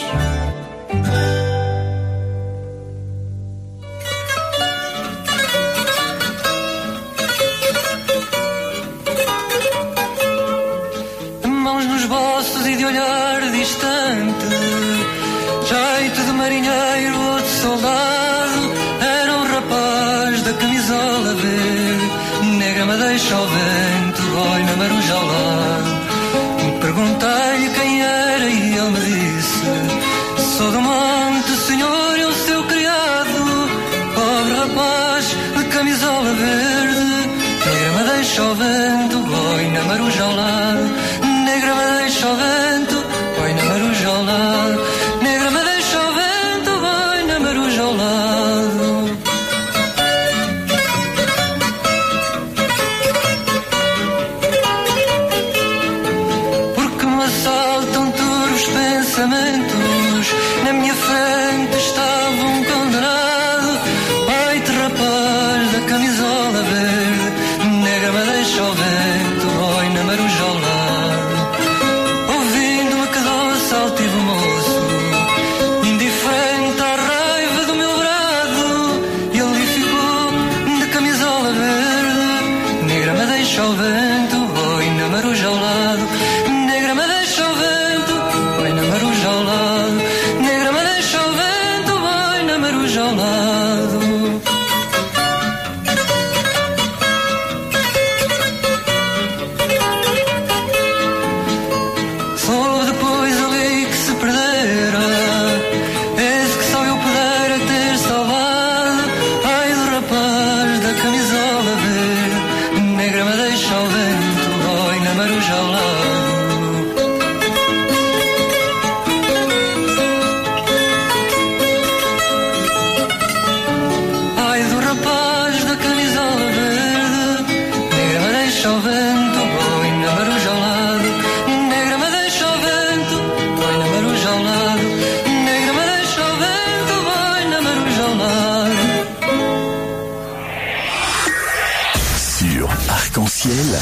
Arc-en-ciel,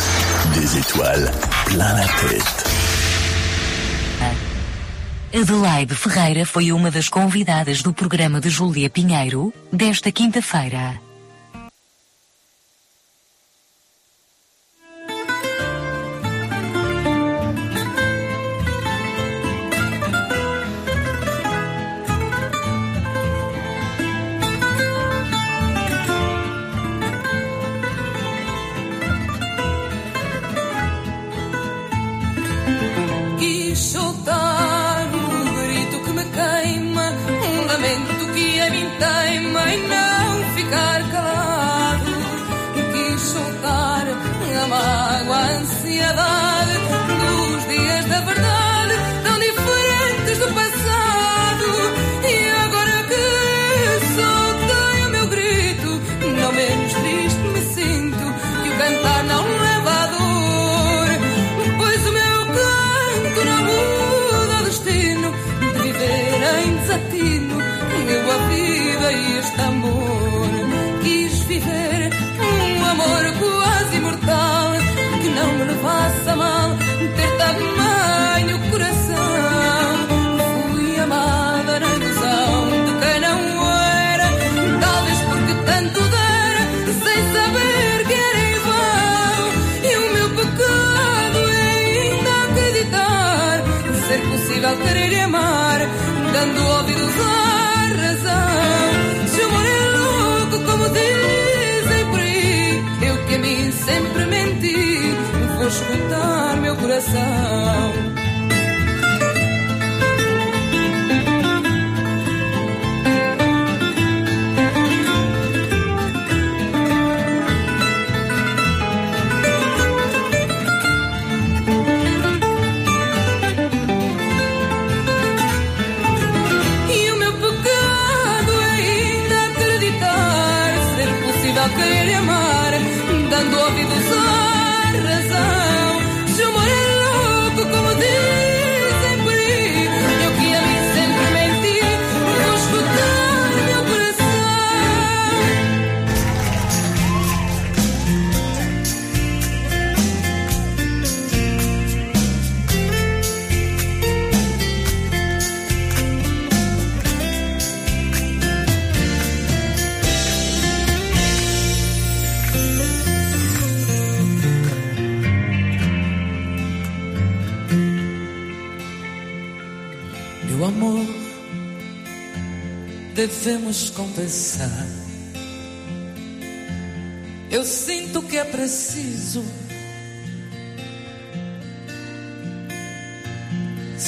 des étoiles plein la tête. Adelaide Ferreira foi uma das convidadas do programa de Júlia Pinheiro desta quinta-feira.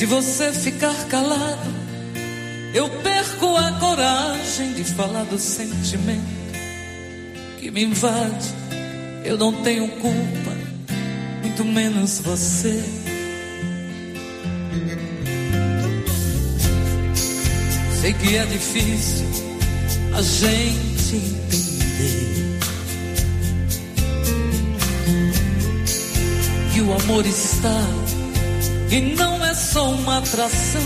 Se você ficar calado, eu perco a coragem de falar do sentimento que me invade. Eu não tenho culpa, muito menos você. Sei que é difícil a gente entender que o amor está e não é só uma atração.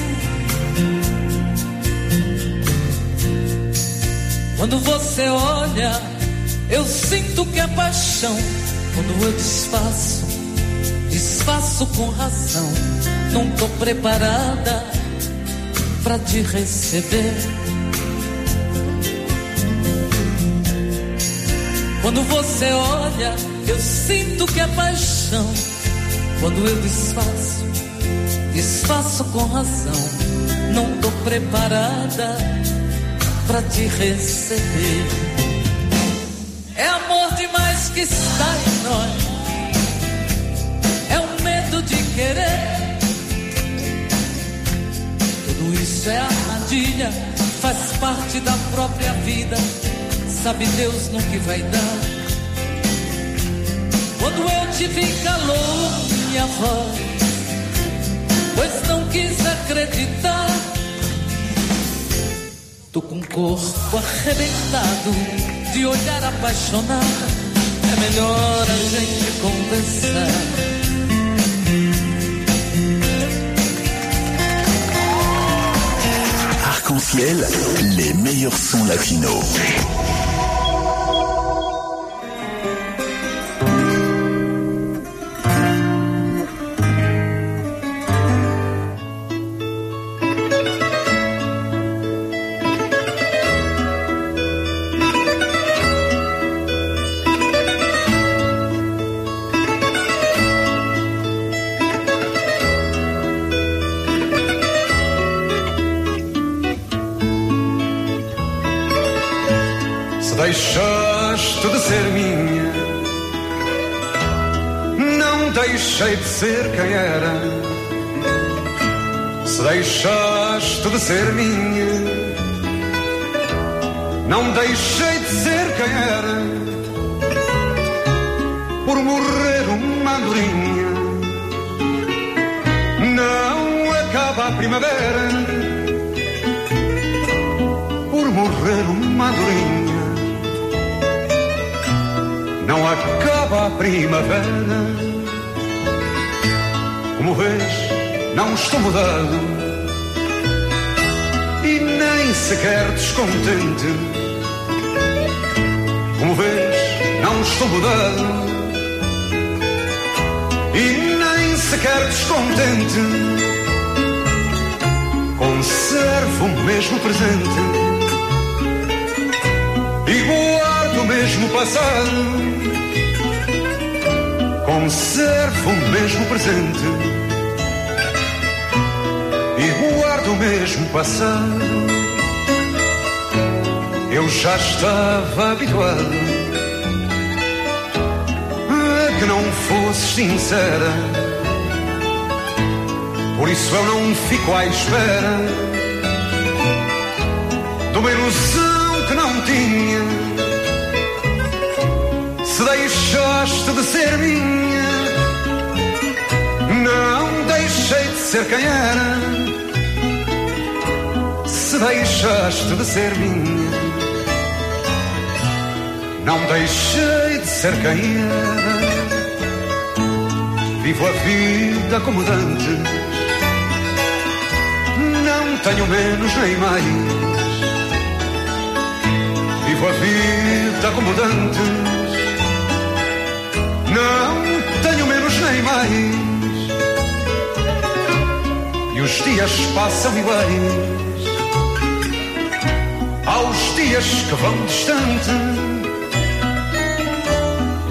Quando você olha, eu sinto que é paixão. Quando eu desfaço, desfaço com razão. Não tô preparada pra te receber. Quando você olha, eu sinto que é paixão. Quando eu desfaço, desfaço com razão. Não tô preparada pra te receber. É amor demais que está em nós. É o medo de querer. Tudo isso é armadilha, faz parte da própria vida. Sabe Deus no que vai dar. Quando eu te vi calor minha voz, pois não quis acreditar. Tô com o corpo arrebentado de olhar apaixonado. É melhor a gente conversar. Arc-en-ciel, les meilleurs sons latinos. Ser minha, não deixei de ser quem era. Por morrer uma andorinha, não acaba a primavera. Por morrer uma andorinha, não acaba a primavera. Como vês, não estou mudado sequer descontente. Como vês, não estou mudado e nem sequer descontente. Conservo o mesmo presente e guardo o mesmo passado. Conservo o mesmo presente e guardo o mesmo passado. Já estava habituado a que não fosses sincera. Por isso eu não fico à espera de uma ilusão que não tinha. Se deixaste de ser minha, não deixei de ser quem era. Se deixaste de ser minha, não deixei de ser quem era. Vivo a vida como dantes, não tenho menos nem mais. Vivo a vida como dantes, não tenho menos nem mais. E os dias passam iguais aos dias que vão distante.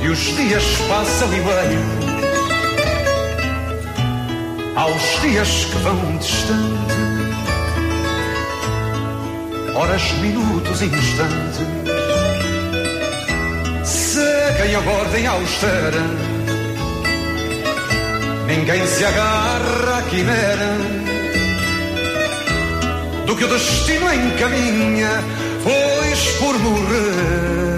E os dias passam iguais aos dias que vão distante. Horas, minutos, instantes seguem a ordem austera. Ninguém se agarra à quimera do que o destino encaminha, pois por morrer.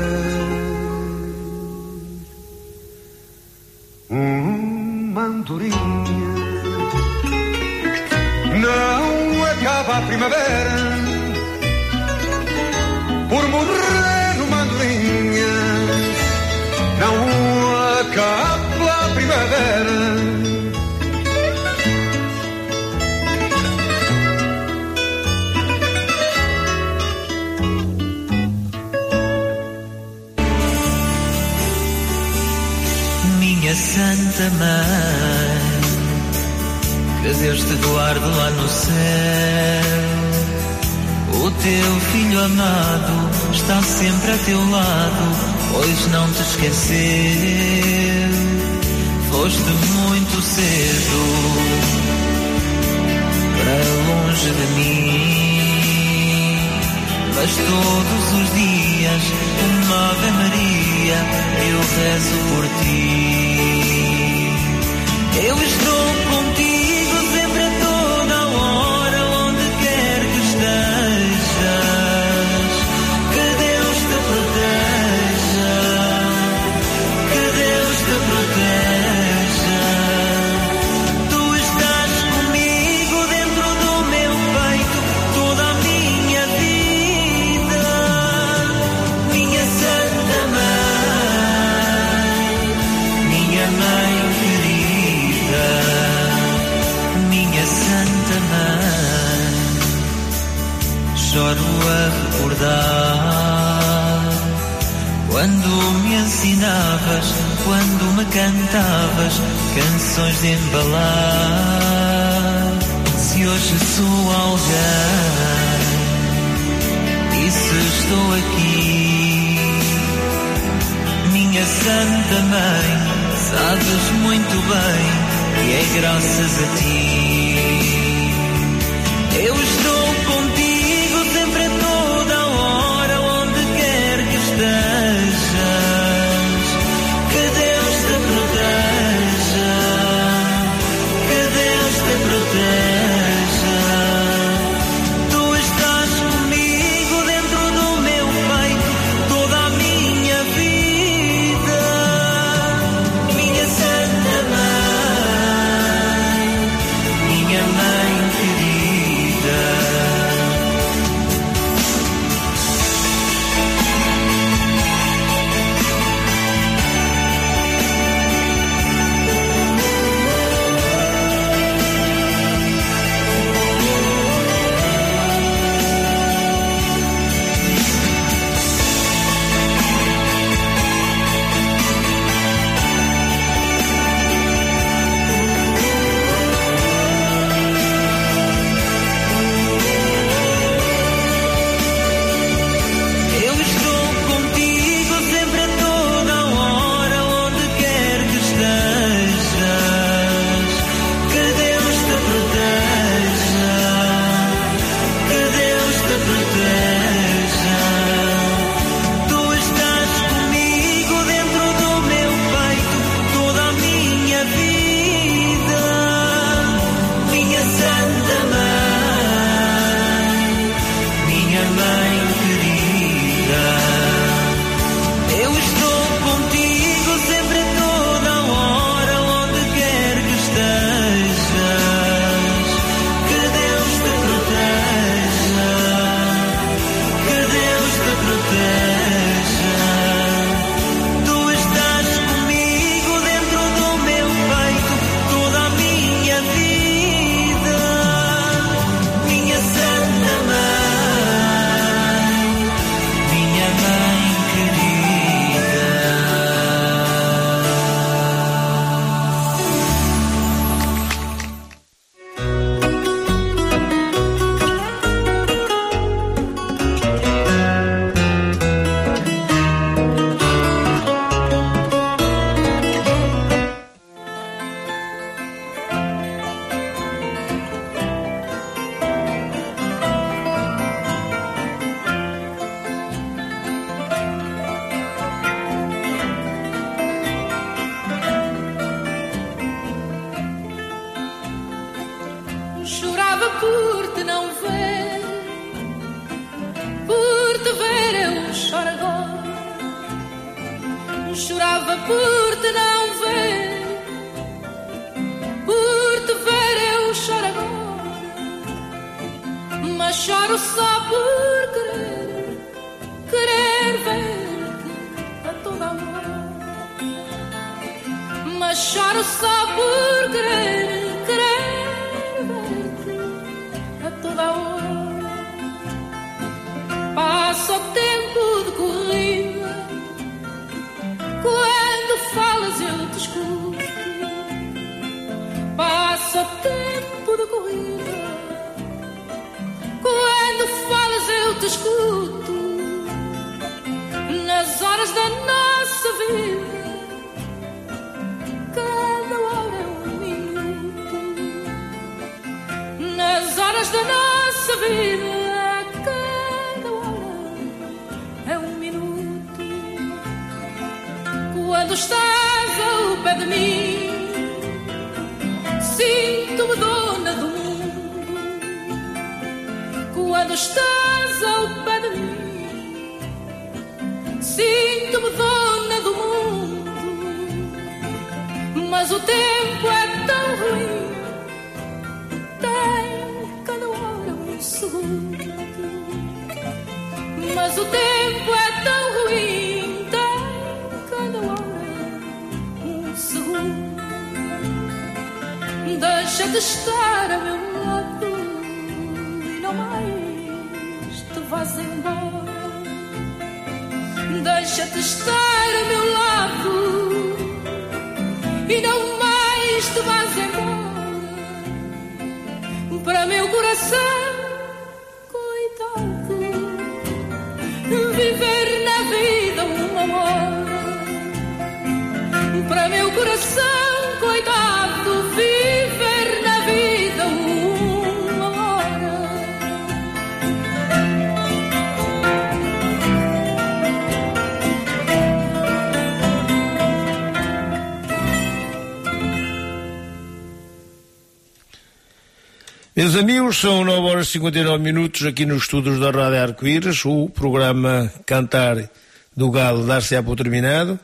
Amigos, são 9 horas e 59 minutos aqui nos estudos da Rádio Arco-Íris. O programa Cantar do Galo dar-se-á por terminado.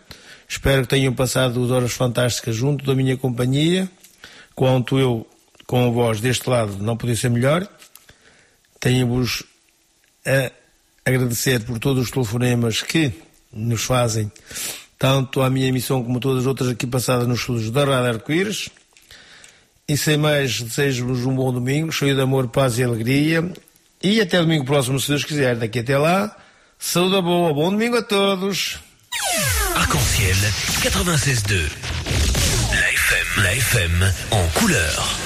Espero que tenham passado duas horas fantásticas junto da minha companhia. Quanto eu, com a voz deste lado, não podia ser melhor. Tenho-vos a agradecer por todos os telefonemas que nos fazem, tanto à minha emissão como todas as outras aqui passadas nos estudos da Rádio Arco-Íris. E sem mais, desejo-vos um bom domingo, cheio de amor, paz e alegria. E até domingo próximo, se Deus quiser. Daqui até lá, saúde boa, bom domingo a todos. Arc-en-ciel 96.2. La FM, la FM en couleur.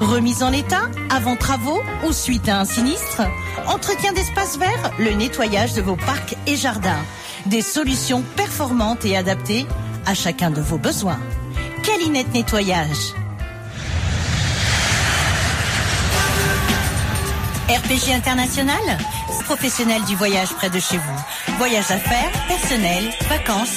Remise en état, avant travaux ou suite à un sinistre Entretien d'espaces verts, le nettoyage de vos parcs et jardins. Des solutions performantes et adaptées à chacun de vos besoins. Calinette Nettoyage. RPG International, professionnel du voyage près de chez vous. Voyage d'affaires, personnel, vacances,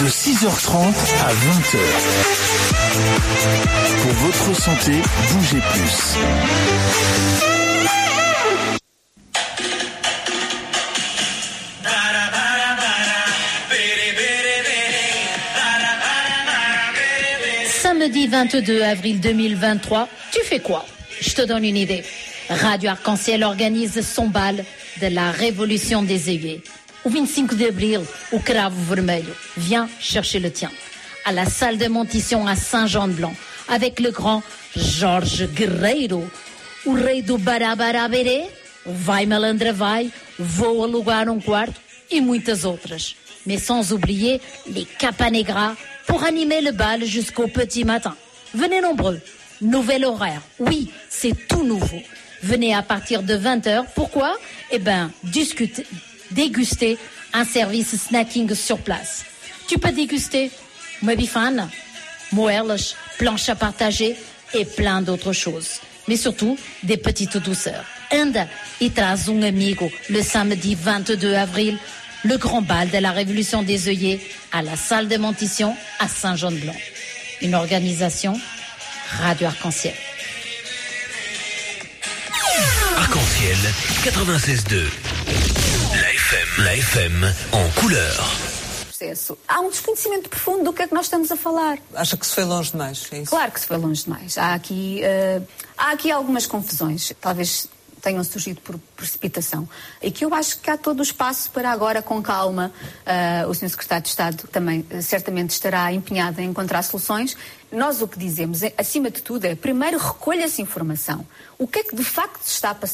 de 6h30 à 20h. Pour votre santé, bougez plus. Samedi 22 avril 2023, tu fais quoi? Je te donne une idée. Radio Arc-en-Ciel organise son bal de la révolution des œillets. O 25 de abril, o cravo vermelho. Viens chercher le tien. À la salle de montition à Saint-Jean-de-Blanc, avec le grand Jorge Guerreiro, o rei do Barabaraberê, o Vai Malandra Vai, Vou alugar um quarto e muitas outras. Mais sans oublier les Capanegras pour animer le bal jusqu'au petit matin. Venez nombreux. Nouvel horaire. Oui, c'est tout nouveau. Venez à partir de 20h. Pourquoi? Eh ben, discuter, déguster un service snacking sur place. Tu peux déguster uma bifana, moelas, planches à partager et plein d'autres choses. Mais surtout, des petites douceurs. Anda e traz um amigo le samedi 22 avril, le grand bal de la Révolution des œillets à la salle de Montition à Saint-Jean-de-Blanc. Une organisation Radio Arc-en-Ciel. Arc-en-ciel 96.2. La FM, la FM en couleur. Há um desconhecimento profundo do que é que nós estamos a falar. Acha que se foi longe demais? É isso? Claro que se foi longe demais. Há aqui, eh, há aqui algumas confusões, talvez tenham surgido por precipitação, e que eu acho que há todo o espaço para agora, com calma, eh, o Sr. Secretário de Estado também eh, certamente estará empenhado em encontrar soluções. Nós o que dizemos, é, acima de tudo, é primeiro recolha-se informação. O que é que de facto se está a passar?